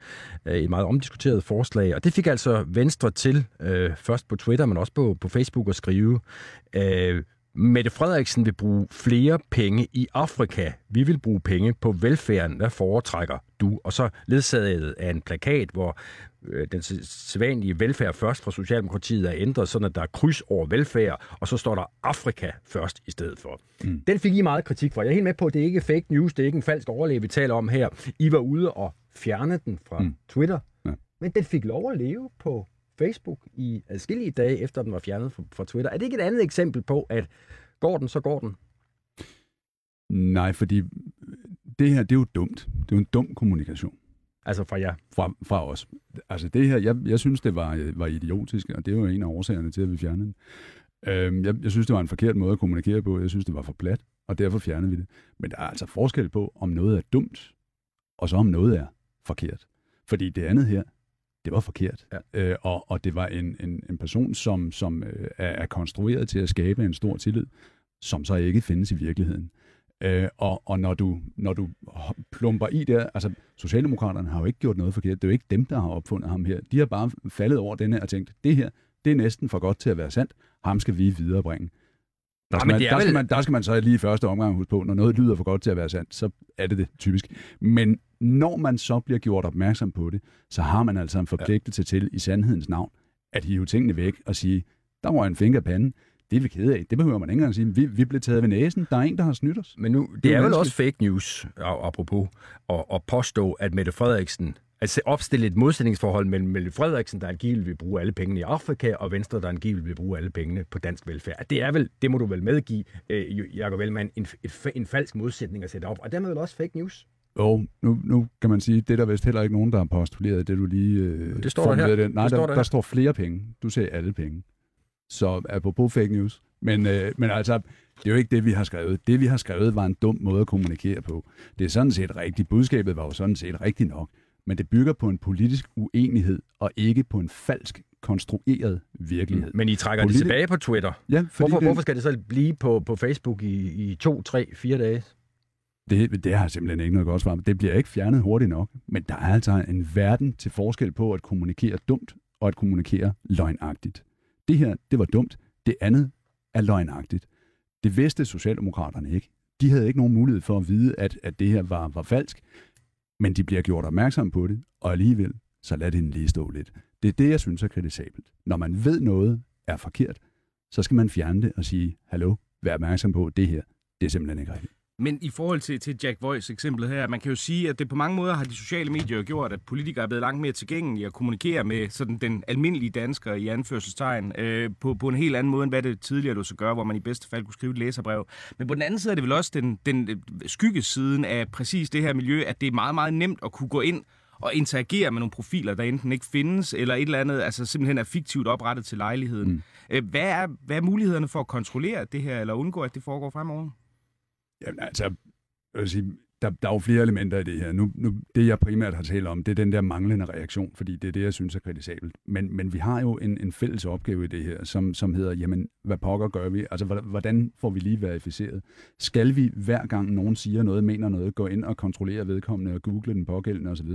Øh, et meget omdiskuteret forslag, og det fik altså Venstre til, øh, først på Twitter, men også på, på Facebook, at skrive... Øh, Mette Frederiksen vil bruge flere penge i Afrika. Vi vil bruge penge på velfærden. Hvad foretrækker du? Og så ledsaget af en plakat, hvor øh, den sædvanlige velfærd først fra Socialdemokratiet er ændret, sådan at der er kryds over velfærd, og så står der Afrika først i stedet for. Mm. Den fik I meget kritik for. Jeg er helt med på, at det ikke er fake news, det er ikke en falsk overlæge, vi taler om her. I var ude og fjerne den fra mm. Twitter, ja. men den fik lov at leve på Facebook i adskillige dage, efter den var fjernet fra, fra Twitter. Er det ikke et andet eksempel på, at går den, så går den? Nej, fordi det her, det er jo dumt. Det er jo en dum kommunikation. Altså fra jer? Fra, fra os. Altså det her, jeg, jeg synes, det var, var idiotisk, og det er jo en af årsagerne til, at vi fjernede den. Øhm, jeg, jeg synes, det var en forkert måde at kommunikere på. Jeg synes, det var for plat, og derfor fjernede vi det. Men der er altså forskel på, om noget er dumt, og så om noget er forkert. Fordi det andet her, det var forkert. Ja. Øh, og, og det var en, en, en person, som, som øh, er, er konstrueret til at skabe en stor tillid, som så ikke findes i virkeligheden. Øh, og og når, du, når du plumper i der, altså Socialdemokraterne har jo ikke gjort noget forkert, det er jo ikke dem, der har opfundet ham her. De har bare faldet over den her og tænkt, det her, det er næsten for godt til at være sandt, ham skal vi viderebringe. Der skal, man, der, vel... skal man, der skal man så lige i første omgang huske på, når noget lyder for godt til at være sandt, så er det det typisk. Men når man så bliver gjort opmærksom på det, så har man altså en forpligtelse ja. til i sandhedens navn at hive tingene væk og sige, der var en finger panden, det er vi kede af. Det behøver man ikke engang sige. Vi, vi blev taget ved næsen. Der er en, der har snydt os. Men nu, det, det er, er vel også fake news, apropos, at, at påstå, at Mette Frederiksen at opstille et modsætningsforhold mellem Mette Frederiksen, der angiveligt vil bruge alle pengene i Afrika, og Venstre, der angiveligt vil bruge alle pengene på dansk velfærd. Det er vel, det må du vel medgive, øh, Jacob Ellemann, en, en, en falsk modsætning at sætte op, og dermed vel også fake news. Jo, nu, nu kan man sige, det er der vist heller ikke nogen, der har postuleret, det du lige øh, det står der her. Det. Nej, det der, står der, der står flere penge. Du ser alle penge. Så apropos fake news. Men, øh, men altså, det er jo ikke det, vi har skrevet. Det, vi har skrevet, var en dum måde at kommunikere på. Det er sådan set rigtigt. Budskabet var jo sådan set rigtigt nok. Men det bygger på en politisk uenighed, og ikke på en falsk konstrueret virkelighed. Men I trækker Politi- det tilbage på Twitter. Ja, hvorfor, det... hvorfor skal det så blive på, på Facebook i, i to, tre, fire dage? Det, det har simpelthen ikke noget godt svar. Det bliver ikke fjernet hurtigt nok. Men der er altså en verden til forskel på at kommunikere dumt og at kommunikere løgnagtigt. Det her, det var dumt. Det andet er løgnagtigt. Det vidste Socialdemokraterne ikke. De havde ikke nogen mulighed for at vide, at, at det her var, var falsk, men de bliver gjort opmærksom på det, og alligevel, så lad den lige stå lidt. Det er det, jeg synes er kritisabelt. Når man ved noget er forkert, så skal man fjerne det og sige, hallo, vær opmærksom på, det her, det er simpelthen ikke rigtigt. Men i forhold til, til Jack Voice eksemplet her, man kan jo sige, at det på mange måder har de sociale medier gjort, at politikere er blevet langt mere tilgængelige at kommunikere med sådan den almindelige dansker i anførselstegn øh, på, på en helt anden måde, end hvad det tidligere du så gøre, hvor man i bedste fald kunne skrive et læserbrev. Men på den anden side er det vel også den, den skyggesiden af præcis det her miljø, at det er meget, meget nemt at kunne gå ind at interagere med nogle profiler, der enten ikke findes, eller et eller andet, altså simpelthen er fiktivt oprettet til lejligheden. Mm. Øh, hvad, er, hvad er mulighederne for at kontrollere det her, eller undgå, at det foregår fremover? Jamen altså, jeg vil sige, der, der er jo flere elementer i det her. Nu, nu, det, jeg primært har talt om, det er den der manglende reaktion, fordi det er det, jeg synes er kritisabelt. Men, men vi har jo en, en fælles opgave i det her, som, som hedder, jamen, hvad pokker gør vi? Altså, hvordan får vi lige verificeret? Skal vi hver gang nogen siger noget, mener noget, gå ind og kontrollere vedkommende og google den pågældende osv.?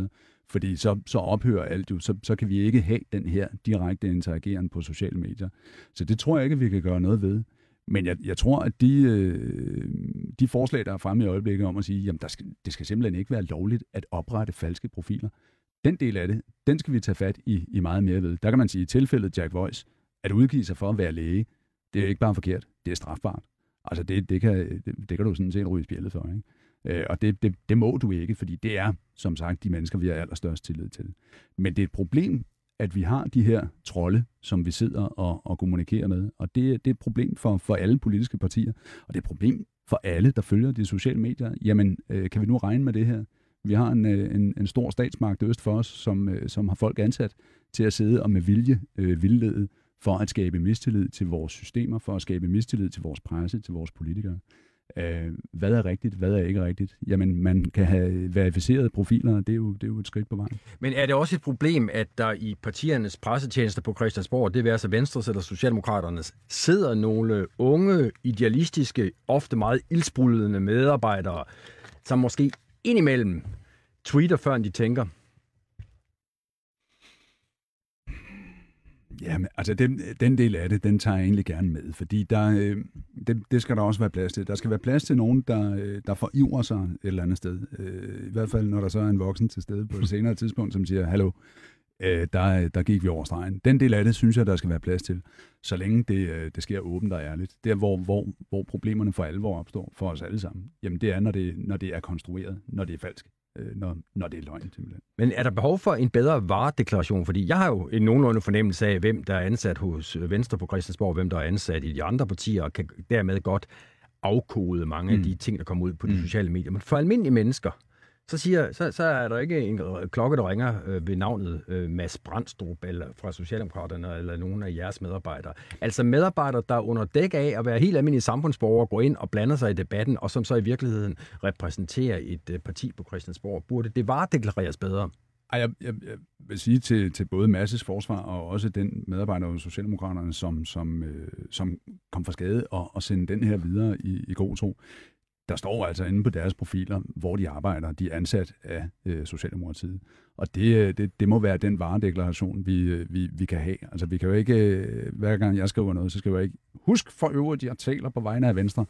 Fordi så, så ophører alt jo, så, så kan vi ikke have den her direkte interagerende på sociale medier. Så det tror jeg ikke, vi kan gøre noget ved. Men jeg, jeg tror, at de, øh, de forslag, der er fremme i øjeblikket om at sige, at der skal, det skal simpelthen ikke være lovligt at oprette falske profiler, den del af det, den skal vi tage fat i, i meget mere ved. Der kan man sige, i tilfældet Jack Voice, at udgive sig for at være læge, det er ikke bare forkert, det er strafbart. Altså det, det, kan, det, det kan du sådan set ryge spjældet for. Ikke? Øh, og det, det, det må du ikke, fordi det er, som sagt, de mennesker, vi har allerstørst tillid til. Men det er et problem, at vi har de her trolde, som vi sidder og, og kommunikerer med. Og det, det er et problem for, for alle politiske partier, og det er et problem for alle, der følger de sociale medier. Jamen, øh, kan vi nu regne med det her? Vi har en, øh, en, en stor statsmagt øst for os, som, øh, som har folk ansat til at sidde og med vilje øh, vildlede for at skabe mistillid til vores systemer, for at skabe mistillid til vores presse, til vores politikere. Øh, hvad er rigtigt, hvad er ikke rigtigt? Jamen, man kan have verificerede profiler, det er, jo, det er jo et skridt på vejen. Men er det også et problem, at der i partiernes pressetjenester på Christiansborg, det vil altså Venstres eller Socialdemokraternes, sidder nogle unge, idealistiske, ofte meget ildsprudlende medarbejdere, som måske indimellem tweeter, før de tænker, Ja, men, altså den, den del af det, den tager jeg egentlig gerne med, fordi der, øh, det, det skal der også være plads til. Der skal være plads til nogen, der, øh, der forivrer sig et eller andet sted. Øh, I hvert fald, når der så er en voksen til stede på et senere tidspunkt, som siger, hallo, øh, der, der gik vi over stregen. Den del af det, synes jeg, der skal være plads til, så længe det, øh, det sker åbent og ærligt. Der, hvor, hvor, hvor problemerne for alvor opstår for os alle sammen, jamen det er, når det, når det er konstrueret, når det er falsk øh, når, når det er løgn simpelthen. Men er der behov for en bedre varedeklaration? Fordi jeg har jo en nogenlunde fornemmelse af, hvem der er ansat hos Venstre på Christiansborg, hvem der er ansat i de andre partier, og kan dermed godt afkode mange mm. af de ting, der kommer ud på de mm. sociale medier. Men for almindelige mennesker, så, siger, så, så er der ikke en klokke, der ringer øh, ved navnet øh, Mads Brandstrup eller fra Socialdemokraterne eller nogen af jeres medarbejdere. Altså medarbejdere, der under dæk af at være helt almindelige samfundsborgere går ind og blander sig i debatten, og som så i virkeligheden repræsenterer et øh, parti på Christiansborg. Burde det deklareres bedre? Ej, jeg, jeg, jeg vil sige til, til både Masses forsvar og også den medarbejder hos Socialdemokraterne, som, som, øh, som kom fra skade og, og sende den her videre i, i god tro der står altså inde på deres profiler, hvor de arbejder. De er ansat af øh, Socialdemokratiet. Og det, øh, det, det må være den varedeklaration, vi, øh, vi, vi kan have. Altså, vi kan jo ikke, øh, hver gang jeg skriver noget, så skal jeg ikke husk for øvrigt, jeg taler på vegne af Venstre.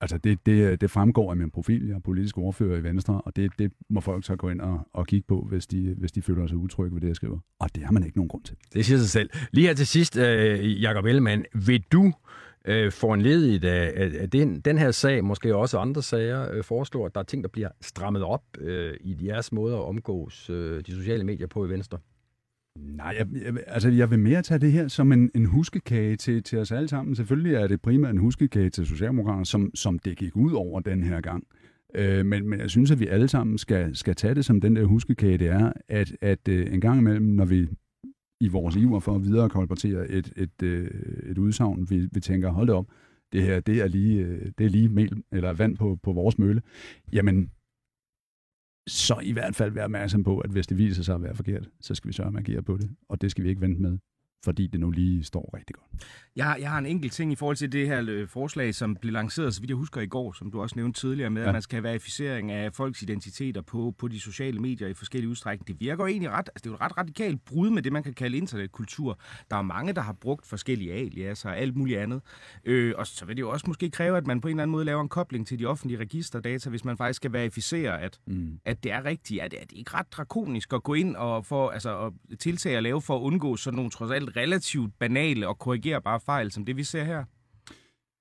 Altså, det, det, det fremgår af min profil. Jeg er politisk ordfører i Venstre, og det, det må folk så gå ind og, og kigge på, hvis de, hvis de føler sig utrygge ved det, jeg skriver. Og det har man ikke nogen grund til. Det siger sig selv. Lige her til sidst, øh, Jacob Ellemann, vil du øh, foranledet af, af den, den her sag, måske også andre sager, øh, foreslår, at der er ting, der bliver strammet op øh, i jeres måde at omgås øh, de sociale medier på i Venstre? Nej, jeg, jeg, altså jeg vil mere tage det her som en, en huskekage til, til os alle sammen. Selvfølgelig er det primært en huskekage til Socialdemokraterne, som, som det gik ud over den her gang. Øh, men, men jeg synes, at vi alle sammen skal, skal tage det som den der huskekage, det er, at, at øh, en gang imellem, når vi i vores iver for at videre kolportere et, et, øh, et udsagn, vi, vi tænker, hold det op, det her, det er lige, øh, det er lige mel eller vand på, på vores mølle, jamen, så i hvert fald være opmærksom på, at hvis det viser sig at være forkert, så skal vi sørge med at agere på det, og det skal vi ikke vente med fordi det nu lige står rigtig godt. Jeg, jeg har en enkelt ting i forhold til det her øh, forslag, som blev lanceret, så vidt jeg husker i går, som du også nævnte tidligere med, ja. at man skal have verificering af folks identiteter på, på de sociale medier i forskellige udstrækning. Det virker jo egentlig ret, altså det er jo et ret radikalt brud med det, man kan kalde internetkultur. Der er mange, der har brugt forskellige aliaser og alt muligt andet. Øh, og så vil det jo også måske kræve, at man på en eller anden måde laver en kobling til de offentlige registerdata, hvis man faktisk skal verificere, at, mm. at det er rigtigt. Er det, er det ikke ret drakonisk at gå ind og få altså, at tiltage at lave for at undgå sådan nogle trods alt relativt banale og korrigerbare fejl, som det vi ser her?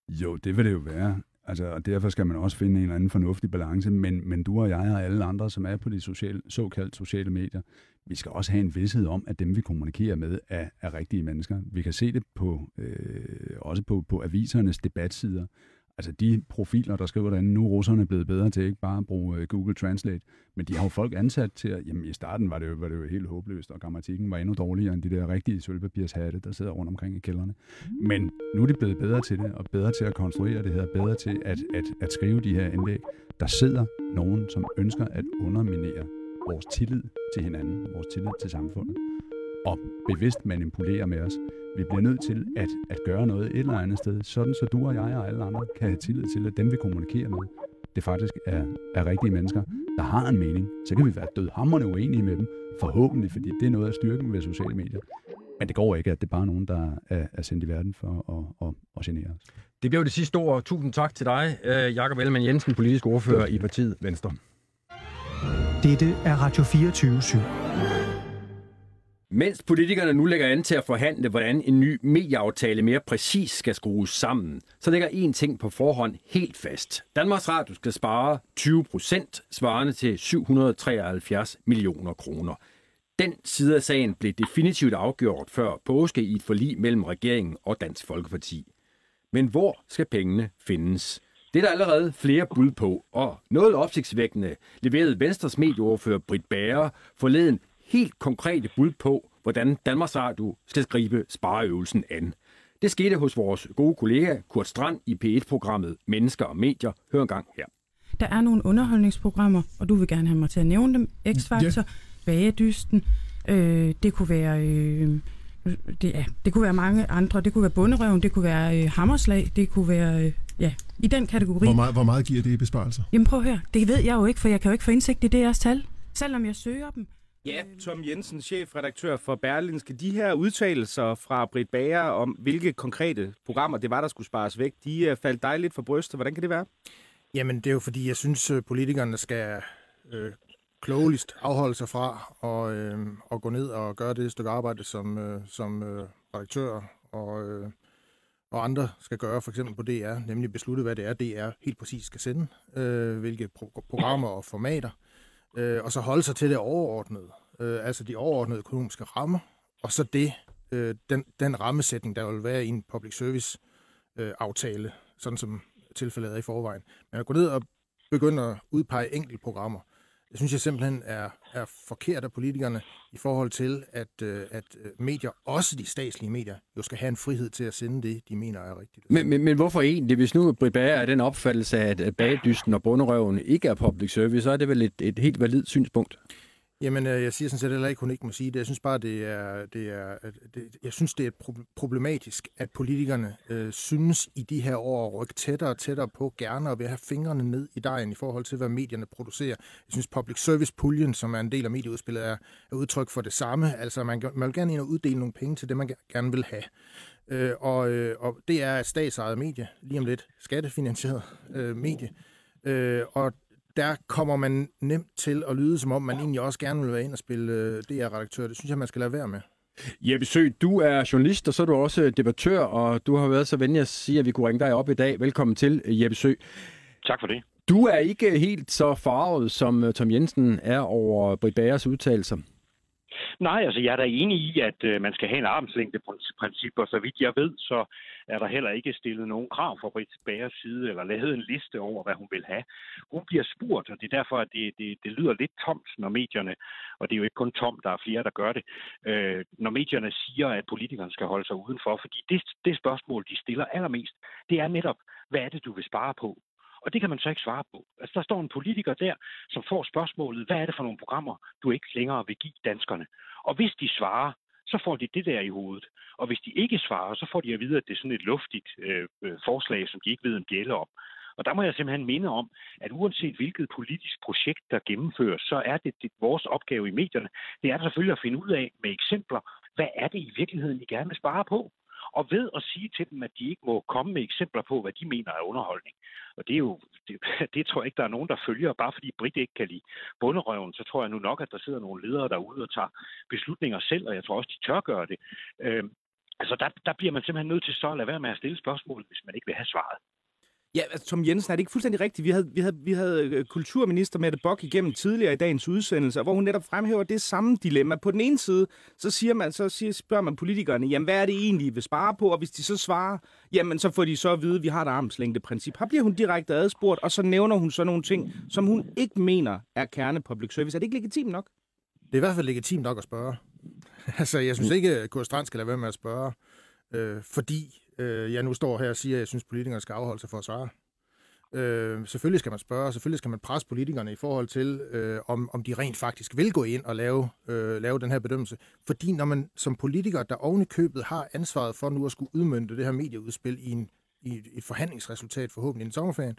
Jo, det vil det jo være. Altså, og derfor skal man også finde en eller anden fornuftig balance. Men, men du og jeg og alle andre, som er på de sociale, såkaldt sociale medier, vi skal også have en vidshed om, at dem, vi kommunikerer med, er, er rigtige mennesker. Vi kan se det på, øh, også på, på avisernes debatsider altså de profiler, der skriver derinde, nu er russerne blevet bedre til ikke bare at bruge øh, Google Translate, men de har jo folk ansat til at, jamen i starten var det jo, var det jo helt håbløst, og grammatikken var endnu dårligere end de der rigtige sølvpapirshatte, der sidder rundt omkring i kælderne. Men nu er de blevet bedre til det, og bedre til at konstruere det her, bedre til at, at, at skrive de her indlæg. Der sidder nogen, som ønsker at underminere vores tillid til hinanden, vores tillid til samfundet, og bevidst manipulere med os. Vi bliver nødt til at, at gøre noget et eller andet sted, sådan så du og jeg og alle andre kan have tillid til, at dem vi kommunikerer med, det faktisk er, er rigtige mennesker, der har en mening. Så kan vi være dødhammerne uenige med dem, forhåbentlig, fordi det er noget af styrken ved sociale medier. Men det går ikke, at det er bare nogen, der er, er sendt i verden for at, at, at genere os. Det blev det sidste ord. Tusind tak til dig, øh, Jakob Ellemann Jensen, politisk ordfører i partiet Venstre. Dette er Radio 24 /7. Mens politikerne nu lægger an til at forhandle, hvordan en ny medieaftale mere præcis skal skrues sammen, så lægger en ting på forhånd helt fast. Danmarks Radio skal spare 20 procent, svarende til 773 millioner kroner. Den side af sagen blev definitivt afgjort før påske i et forlig mellem regeringen og Dansk Folkeparti. Men hvor skal pengene findes? Det er der allerede flere bud på, og noget opsigtsvækkende leverede Venstres medieordfører Britt Bager forleden helt konkrete bud på, hvordan Danmarks Radio skal skrive spareøvelsen an. Det skete hos vores gode kollega Kurt Strand i P1-programmet Mennesker og Medier. Hør en gang her. Der er nogle underholdningsprogrammer, og du vil gerne have mig til at nævne dem. X-Factor, yeah. Bagedysten, øh, det kunne være... Øh, det, ja, det kunne være mange andre. Det kunne være bunderøven, det kunne være øh, hammerslag, det kunne være... Øh, ja, i den kategori. Hvor meget, hvor meget giver det i besparelser? Jamen prøv at høre, det ved jeg jo ikke, for jeg kan jo ikke få indsigt i det jeres tal, selvom jeg søger dem. Ja, Tom Jensen, chefredaktør for Berlinske. De her udtalelser fra Britt Bager om, hvilke konkrete programmer det var, der skulle spares væk, de øh, faldt dig lidt for brystet. Hvordan kan det være? Jamen, det er jo fordi, jeg synes, øh, politikerne skal øh, klogeligst afholde sig fra og, øh, og gå ned og gøre det stykke arbejde, som, øh, som øh, redaktør og, øh, og andre skal gøre, for eksempel på DR, nemlig beslutte, hvad det er, DR helt præcis skal sende, øh, hvilke pro- programmer og formater, øh, og så holde sig til det overordnede, øh, altså de overordnede økonomiske rammer, og så det, øh, den, den rammesætning, der vil være i en public service øh, aftale, sådan som tilfældet er i forvejen. Men at gå ned og begynde at udpege enkelte programmer, det synes jeg simpelthen er, er forkert af politikerne i forhold til, at, øh, at øh, medier, også de statslige medier, jo skal have en frihed til at sende det, de mener er rigtigt. Men, men, men hvorfor egentlig? Hvis nu Britt Bager er den opfattelse af, at bagdysten og bunderøven ikke er public service, så er det vel et, et helt validt synspunkt? Jamen, øh, jeg siger sådan set heller ikke, hun ikke må sige det. Jeg synes bare, det er, det er, det, jeg synes, det er problematisk, at politikerne øh, synes i de her år at rykke tættere og tættere på, gerne og vil have fingrene ned i dejen i forhold til, hvad medierne producerer. Jeg synes, public service-puljen, som er en del af medieudspillet, er, er udtryk for det samme. Altså, man, man vil gerne ind og uddele nogle penge til det, man gerne vil have. Øh, og, øh, og det er et statsejet medie, lige om lidt skattefinansieret øh, medie. Øh, og der kommer man nemt til at lyde, som om man egentlig også gerne vil være ind og spille øh, DR-redaktør. Det synes jeg, man skal lade være med. Jeppe Sø, du er journalist, og så er du også debattør, og du har været så venlig at sige, at vi kunne ringe dig op i dag. Velkommen til, Jeppe Sø. Tak for det. Du er ikke helt så farvet, som øh, Tom Jensen er over Britt Bagers udtalelser. Nej, altså jeg er da enig i, at øh, man skal have en armslængdeprincip, og så vidt jeg ved, så er der heller ikke stillet nogen krav fra Britt Bagers side, eller lavet en liste over, hvad hun vil have. Hun bliver spurgt, og det er derfor, at det, det, det lyder lidt tomt, når medierne, og det er jo ikke kun tomt, der er flere, der gør det, øh, når medierne siger, at politikerne skal holde sig udenfor, fordi det, det spørgsmål, de stiller allermest, det er netop, hvad er det, du vil spare på? Og det kan man så ikke svare på. Altså, der står en politiker der, som får spørgsmålet, hvad er det for nogle programmer, du ikke længere vil give danskerne? Og hvis de svarer, så får de det der i hovedet. Og hvis de ikke svarer, så får de at vide, at det er sådan et luftigt øh, øh forslag, som de ikke ved en bjælle om. Og der må jeg simpelthen minde om, at uanset hvilket politisk projekt, der gennemføres, så er det, det vores opgave i medierne, det er selvfølgelig at finde ud af med eksempler, hvad er det i virkeligheden, I gerne vil spare på? Og ved at sige til dem, at de ikke må komme med eksempler på, hvad de mener er underholdning. Og det er jo, det, det tror jeg ikke, der er nogen, der følger. Bare fordi Brit ikke kan lide bunderøven, så tror jeg nu nok, at der sidder nogle ledere derude og tager beslutninger selv, og jeg tror også, de tør gøre det. Øh, altså, der, der bliver man simpelthen nødt til så at lade være med at stille spørgsmål, hvis man ikke vil have svaret. Ja, altså, Tom Jensen, er det ikke fuldstændig rigtigt? Vi havde, vi havde, vi havde øh, kulturminister Mette Bock igennem tidligere i dagens udsendelse, hvor hun netop fremhæver det samme dilemma. På den ene side, så, siger man, så siger, spørger man politikerne, jamen hvad er det egentlig, I vil spare på? Og hvis de så svarer, jamen så får de så at vide, at vi har et armslængdeprincip. Her bliver hun direkte adspurgt, og så nævner hun så nogle ting, som hun ikke mener er kerne public service. Er det ikke legitimt nok? Det er i hvert fald legitimt nok at spørge. altså, jeg synes ikke, at Kurt Strand skal lade være med at spørge, øh, fordi øh, jeg nu står her og siger, at jeg synes, at politikerne skal afholde sig for at svare. Øh, selvfølgelig skal man spørge, selvfølgelig skal man presse politikerne i forhold til, øh, om, om de rent faktisk vil gå ind og lave, øh, lave den her bedømmelse. Fordi når man som politiker, der oven i købet har ansvaret for nu at skulle udmønte det her medieudspil i, en, i et forhandlingsresultat forhåbentlig i en sommerferien,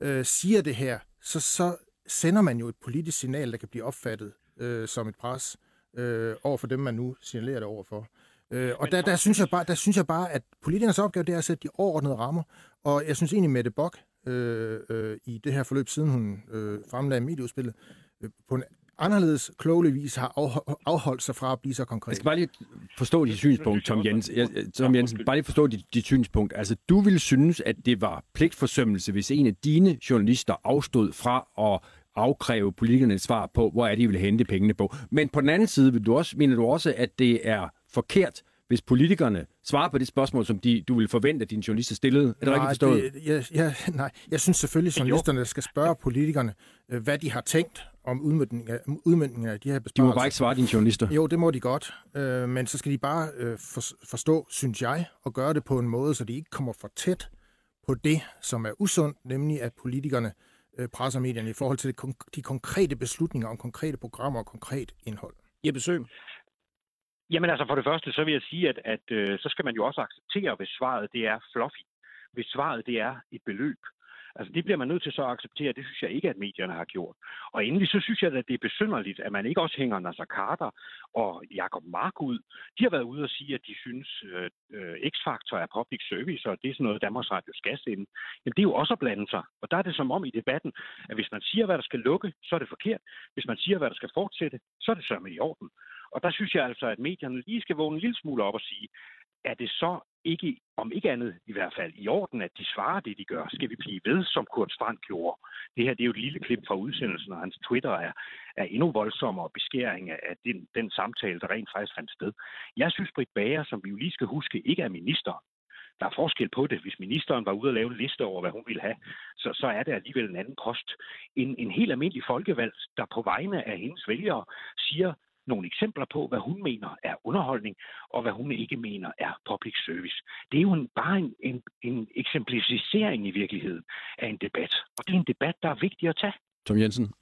øh, siger det her, så, så sender man jo et politisk signal, der kan blive opfattet øh, som et pres øh, over for dem, man nu signalerer det over for. Øh, og der, der, synes jeg bare, der synes jeg bare, at politikernes opgave det er at sætte de overordnede rammer. Og jeg synes egentlig, Mette Bock øh, øh, i det her forløb, siden hun øh, fremlagde medieudspillet, øh, på en anderledes klogelig vis har afholdt sig fra at blive så konkret. Jeg skal bare lige forstå dit synspunkt, Tom Jensen. Jeg, Tom Jensen, bare lige forstå dit, dit synspunkt. Altså, du ville synes, at det var pligtforsømmelse, hvis en af dine journalister afstod fra at afkræve politikerne et svar på, hvor er de vil hente pengene på. Men på den anden side vil du også, mener du også, at det er forkert, hvis politikerne svarer på det spørgsmål, som de, du vil forvente, at dine journalister stillede? Er det nej, rigtigt forstået? Det, jeg, jeg, nej, jeg synes selvfølgelig, at journalisterne skal spørge politikerne, øh, hvad de har tænkt om udmyndningen af, udmyndningen af de her besparelser. De må bare ikke svare dine journalister. Jo, det må de godt, øh, men så skal de bare øh, forstå, synes jeg, og gøre det på en måde, så de ikke kommer for tæt på det, som er usundt, nemlig at politikerne presser medierne i forhold til de konkrete beslutninger om konkrete programmer og konkret indhold. Jeg besøg. Jamen altså for det første, så vil jeg sige, at, at øh, så skal man jo også acceptere, hvis svaret det er fluffy. Hvis svaret det er et beløb. Altså det bliver man nødt til så at acceptere, det synes jeg ikke, at medierne har gjort. Og endelig så synes jeg, at det er besynderligt, at man ikke også hænger Nasser Carter og Jakob Mark ud. De har været ude og sige, at de synes, øh, øh, X-Factor er public service, og det er sådan noget, Danmarks Radio skal sende. Jamen det er jo også at blande sig. Og der er det som om i debatten, at hvis man siger, hvad der skal lukke, så er det forkert. Hvis man siger, hvad der skal fortsætte, så er det sørme i orden. Og der synes jeg altså, at medierne lige skal vågne en lille smule op og sige, er det så ikke, om ikke andet i hvert fald, i orden, at de svarer det, de gør? Skal vi blive ved, som Kurt Strand gjorde? Det her det er jo et lille klip fra udsendelsen, og hans Twitter er, er endnu voldsommere beskæring af den, den samtale, der rent faktisk fandt sted. Jeg synes, Britt Bager, som vi jo lige skal huske, ikke er minister. Der er forskel på det. Hvis ministeren var ude og lave en liste over, hvad hun ville have, så, så er det alligevel en anden post. En, en helt almindelig folkevalgt, der på vegne af hendes vælgere siger, nogle eksempler på, hvad hun mener er underholdning, og hvad hun ikke mener er public service. Det er jo en, bare en, en, en eksemplificering i virkeligheden af en debat. Og det er en debat, der er vigtig at tage. Tom Jensen.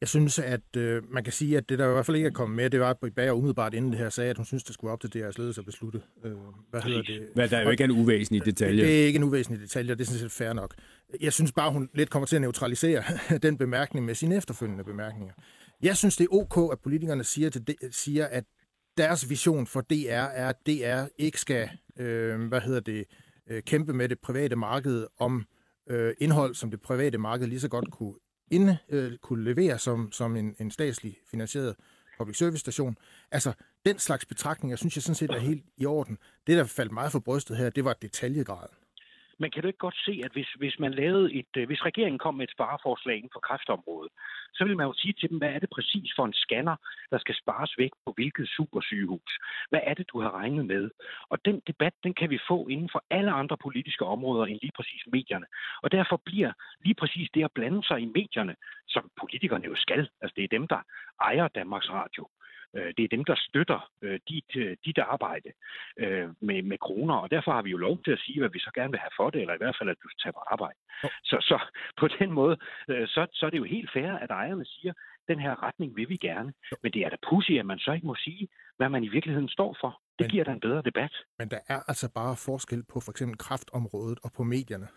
Jeg synes, at øh, man kan sige, at det der i hvert fald ikke er kommet med, det var, at Britt Bager umiddelbart inden det her sagde, at hun synes, det skulle op til deres ledelse at beslutte. Øh, hvad hedder det? Hvad, der er jo ikke en uvæsentlig detalje. Det er ikke en uvæsentlig detalje, det er sådan set fair nok. Jeg synes bare, hun lidt kommer til at neutralisere den bemærkning med sine efterfølgende bemærkninger. Jeg synes, det er ok, at politikerne siger, til de, siger at deres vision for DR er, at DR ikke skal øh, hvad hedder det, øh, kæmpe med det private marked om øh, indhold, som det private marked lige så godt kunne, ind, øh, kunne levere som, som en, en statslig finansieret public service station. Altså, den slags betragtninger, synes jeg sådan set er helt i orden. Det, der faldt meget for brystet her, det var detaljegraden. Men kan du ikke godt se, at hvis, hvis man lavede et, øh, hvis regeringen kom med et spareforslag inden for kræftområdet, så vil man jo sige til dem, hvad er det præcis for en scanner, der skal spares væk på hvilket supersygehus? Hvad er det, du har regnet med? Og den debat, den kan vi få inden for alle andre politiske områder end lige præcis medierne. Og derfor bliver lige præcis det at blande sig i medierne, som politikerne jo skal, altså det er dem, der ejer Danmarks Radio, det er dem, der støtter øh, dit, øh, dit arbejde med, med kroner, og derfor har vi jo lov til at sige, hvad vi så gerne vil have for det, eller i hvert fald, at du tager på arbejde. Så, så på den måde, så, så er det jo helt fair, at ejerne siger, den her retning vil vi gerne. Men det er da pussy, at man så ikke må sige, hvad man i virkeligheden står for. Det men, giver da en bedre debat. Men der er altså bare forskel på for eksempel kraftområdet og på medierne.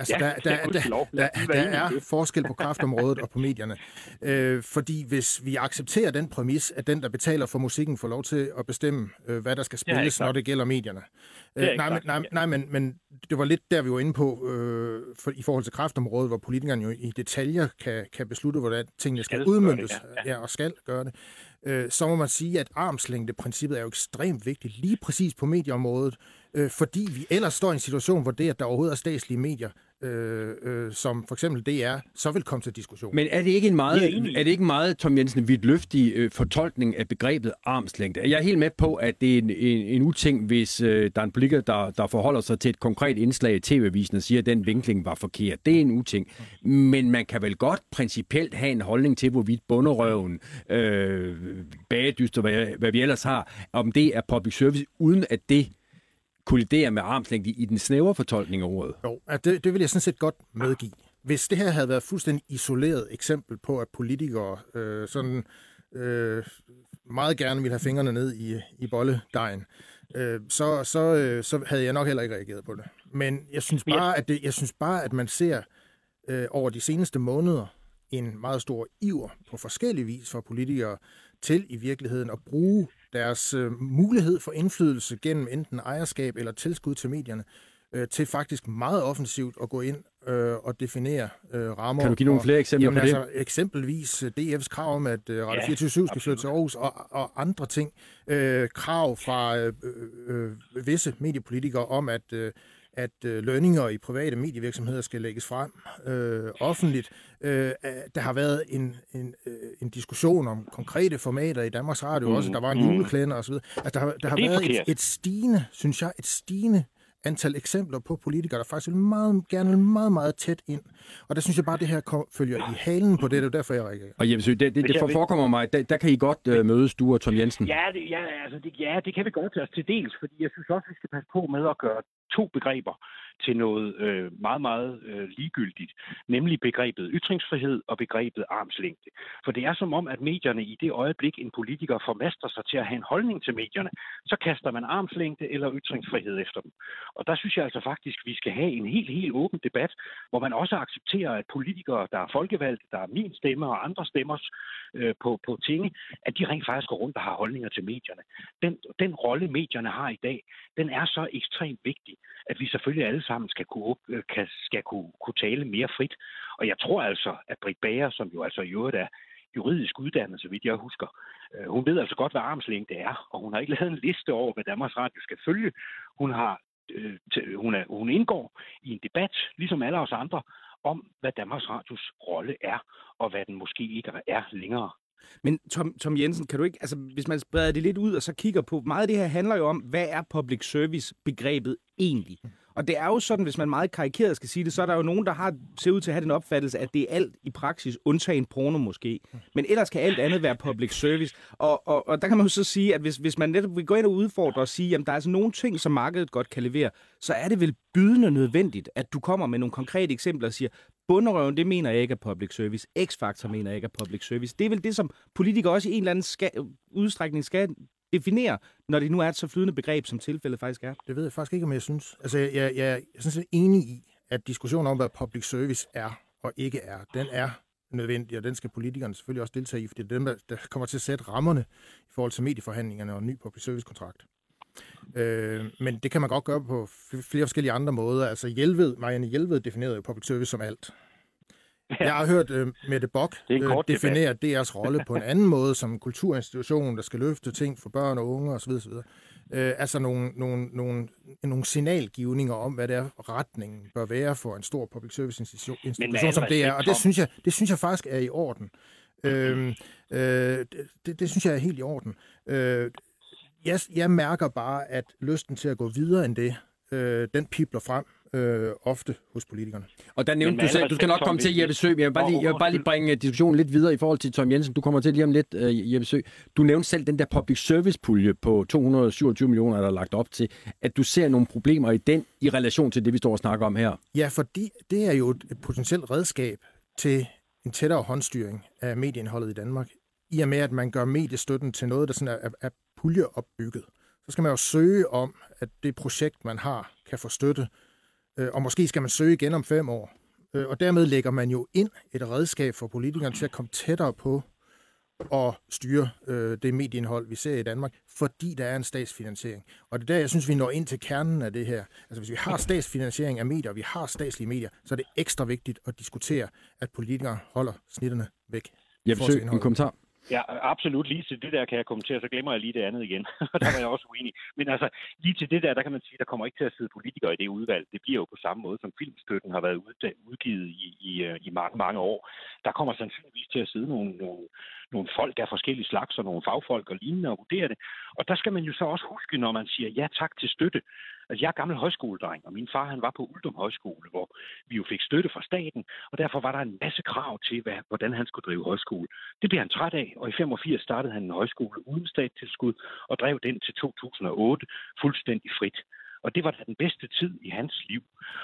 Altså, ja, der, der, der, der, der, der er forskel på kraftområdet og på medierne. Øh, fordi hvis vi accepterer den præmis, at den, der betaler for musikken, får lov til at bestemme, øh, hvad der skal spilles, ja, når det gælder medierne. Øh, nej, men, nej, nej men, men det var lidt der, vi var inde på, øh, for, i forhold til kraftområdet, hvor politikerne jo i detaljer kan, kan beslutte, hvordan tingene skal, skal udmøntes, ja, ja. ja, og skal gøre det. øh, så må man sige, at armslængdeprincippet er jo ekstremt vigtigt, lige præcis på medieområdet, øh, fordi vi ellers står i en situation, hvor det, at der overhovedet er statslige medier, øh, øh, som for eksempel DR, så vil komme til diskussion. Men er det ikke en meget, er det ikke en meget Tom Jensen, vidtløftig øh, fortolkning af begrebet armslængde? Jeg er helt med på, at det er en, en, en uting, hvis øh, der er en politiker, der, der forholder sig til et konkret indslag i TV-avisen og siger, at den vinkling var forkert. Det er en uting. Men man kan vel godt principielt have en holdning til, hvorvidt bunderøven, øh, bagedyster, hvad, hvad vi ellers har, om det er public service, uden at det kolliderer med armslængde i den snævre fortolkning af ordet. Jo, at det, det vil jeg sådan set godt medgive. Hvis det her havde været fuldstændig isoleret eksempel på, at politikere øh, sådan øh, meget gerne ville have fingrene ned i, i bolledejen, øh, så, så, øh, så havde jeg nok heller ikke reageret på det. Men jeg synes bare, at, det, jeg synes bare, at man ser øh, over de seneste måneder en meget stor iver på forskellige vis for politikere til i virkeligheden at bruge deres øh, mulighed for indflydelse gennem enten ejerskab eller tilskud til medierne, øh, til faktisk meget offensivt at gå ind øh, og definere øh, rammer. Kan du give nogle flere eksempler jamen, på det? Altså, eksempelvis øh, DF's krav om, at øh, Radio 24 skal flytte til Aarhus, og, og andre ting. Øh, krav fra øh, øh, visse mediepolitikere om, at øh, at øh, lønninger i private medievirksomheder skal lægges frem øh, offentligt. Øh, der har været en, en, øh, en diskussion om konkrete formater i Danmarks Radio mm. også. Der var en mm. juleklænder osv. Altså, der har, der har været et, et stigende, synes jeg, et stigende antal eksempler på politikere, der faktisk vil meget, gerne vil meget, meget tæt ind. Og der synes jeg bare, at det her kom, følger i halen på det, det er derfor, jeg reagerer. Og Jeppe det, det, det forekommer mig, der, der kan I godt uh, mødes, du og Tom Jensen. Ja, det, ja, altså det, ja, det kan vi godt os til dels, fordi jeg synes også, vi skal passe på med at gøre to begreber til noget øh, meget, meget øh, ligegyldigt, nemlig begrebet ytringsfrihed og begrebet armslængde. For det er som om, at medierne i det øjeblik, en politiker formaster sig til at have en holdning til medierne, så kaster man armslængde eller ytringsfrihed efter dem. Og der synes jeg altså faktisk, at vi skal have en helt, helt åben debat, hvor man også accepterer, at politikere, der er folkevalgte, der er min stemme og andre stemmers øh, på, på tinge, at de rent faktisk går rundt og har holdninger til medierne. Den, den rolle, medierne har i dag, den er så ekstremt vigtig, at vi selvfølgelig alle sammen skal kunne, øh, kan, skal kunne, kunne tale mere frit. Og jeg tror altså, at Britt Bager, som jo altså i øvrigt er juridisk uddannet, så vidt jeg husker, øh, hun ved altså godt, hvad armslængde er, og hun har ikke lavet en liste over, hvad Danmarks Radio skal følge. Hun har øh, hun, er, hun indgår i en debat, ligesom alle os andre, om, hvad Danmarks Radios rolle er, og hvad den måske ikke er længere. Men Tom, Tom Jensen, kan du ikke, altså hvis man spreder det lidt ud og så kigger på, meget af det her handler jo om, hvad er public service begrebet egentlig? Og det er jo sådan, hvis man meget karikeret skal sige det, så er der jo nogen, der har ser ud til at have den opfattelse, at det er alt i praksis, undtagen porno måske. Men ellers kan alt andet være public service. Og, og, og der kan man jo så sige, at hvis, hvis man netop vil gå ind og udfordre og sige, at der er altså nogle ting, som markedet godt kan levere, så er det vel bydende nødvendigt, at du kommer med nogle konkrete eksempler og siger, bunderøven, det mener jeg ikke er public service. X-faktor mener jeg ikke er public service. Det er vel det, som politikere også i en eller anden skal, udstrækning skal definere, når det nu er et så flydende begreb, som tilfældet faktisk er? Det ved jeg faktisk ikke, om jeg synes. Altså, jeg, jeg, jeg er sådan set enig i, at diskussionen om, hvad public service er og ikke er, den er nødvendig, og den skal politikerne selvfølgelig også deltage i, fordi det er dem, der kommer til at sætte rammerne i forhold til medieforhandlingerne og en ny public service-kontrakt. Øh, men det kan man godt gøre på flere forskellige andre måder. Altså Hjelved, Marianne Hjelved definerede jo public service som alt. Jeg har hørt uh, Mette Bock uh, definere DR's rolle på en anden måde, som kulturinstitution, der skal løfte ting for børn og unge osv. osv. Uh, altså nogle, nogle, nogle, nogle signalgivninger om, hvad det er, retningen bør være for en stor public service institution, institution som det er. Og det synes, jeg, det synes jeg faktisk er i orden. Uh, uh, det, det synes jeg er helt i orden. Uh, jeg, jeg mærker bare, at lysten til at gå videre end det, uh, den pipler frem øh, ofte hos politikerne. Og der nævnte du selv, du skal nok komme til Jeppe Sø, men jeg vil bare lige, jeg vil bare lige bringe diskussionen lidt videre i forhold til Tom Jensen. Du kommer til lige om lidt, uh, Jeppe Sø. Du nævnte selv den der public service pulje på 227 millioner, der er lagt op til, at du ser nogle problemer i den i relation til det, vi står og snakker om her. Ja, fordi det er jo et potentielt redskab til en tættere håndstyring af medieindholdet i Danmark, i og med, at man gør mediestøtten til noget, der sådan er, er puljeopbygget. Så skal man jo søge om, at det projekt, man har, kan få støtte øh, og måske skal man søge igen om fem år. Øh, og dermed lægger man jo ind et redskab for politikerne til at komme tættere på og styre øh, det medieindhold, vi ser i Danmark, fordi der er en statsfinansiering. Og det er der, jeg synes, vi når ind til kernen af det her. Altså hvis vi har statsfinansiering af medier, og vi har statslige medier, så er det ekstra vigtigt at diskutere, at politikere holder snitterne væk. Jeg vil søge en kommentar. Ja, absolut. Lige til det der kan jeg kommentere, så glemmer jeg lige det andet igen. der var jeg også uenig. Men altså, lige til det der, der kan man sige, der kommer ikke til at sidde politikere i det udvalg. Det bliver jo på samme måde, som filmstøtten har været udgivet i, i, øh, i mange, mange år. Der kommer sandsynligvis til at sidde nogle, nogle, nogle folk af forskellige slags, og nogle fagfolk og lignende og vurdere det. Og der skal man jo så også huske, når man siger ja tak til støtte. Altså, jeg er gammel højskoledreng, og min far han var på Uldum Højskole, hvor vi jo fik støtte fra staten, og derfor var der en masse krav til, hvad, hvordan han skulle drive højskole. Det blev han træt af, og i 85 startede han en højskole uden statstilskud og drev den til 2008 fuldstændig frit. Og det var da den bedste tid i hans liv.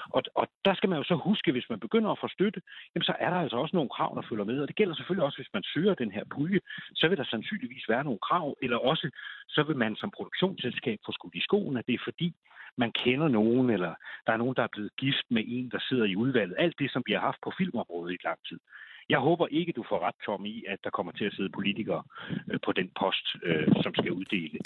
Og, og der skal man jo så huske, hvis man begynder at få støtte, jamen så er der altså også nogle krav, der følger med. Og det gælder selvfølgelig også, hvis man søger den her pulje, så vil der sandsynligvis være nogle krav, eller også så vil man som produktionsselskab få skudt i skoen, at det er fordi, man kender nogen, eller der er nogen, der er blevet gift med en, der sidder i udvalget. Alt det, som vi har haft på filmområdet i lang tid. Jeg håber ikke, du får ret, Tom, i, at der kommer til at sidde politikere øh, på den post, øh, som skal uddele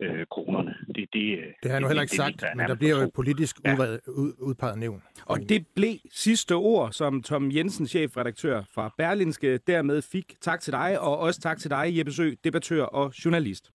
øh, kronerne. Det, det, det har jeg nu heller ikke det, sagt, men der bliver jo et politisk ja. ud, udpeget nævn. Og det blev sidste ord, som Tom Jensen, chefredaktør fra Berlinske, dermed fik. Tak til dig, og også tak til dig, Jeppe Sø, debattør og journalist.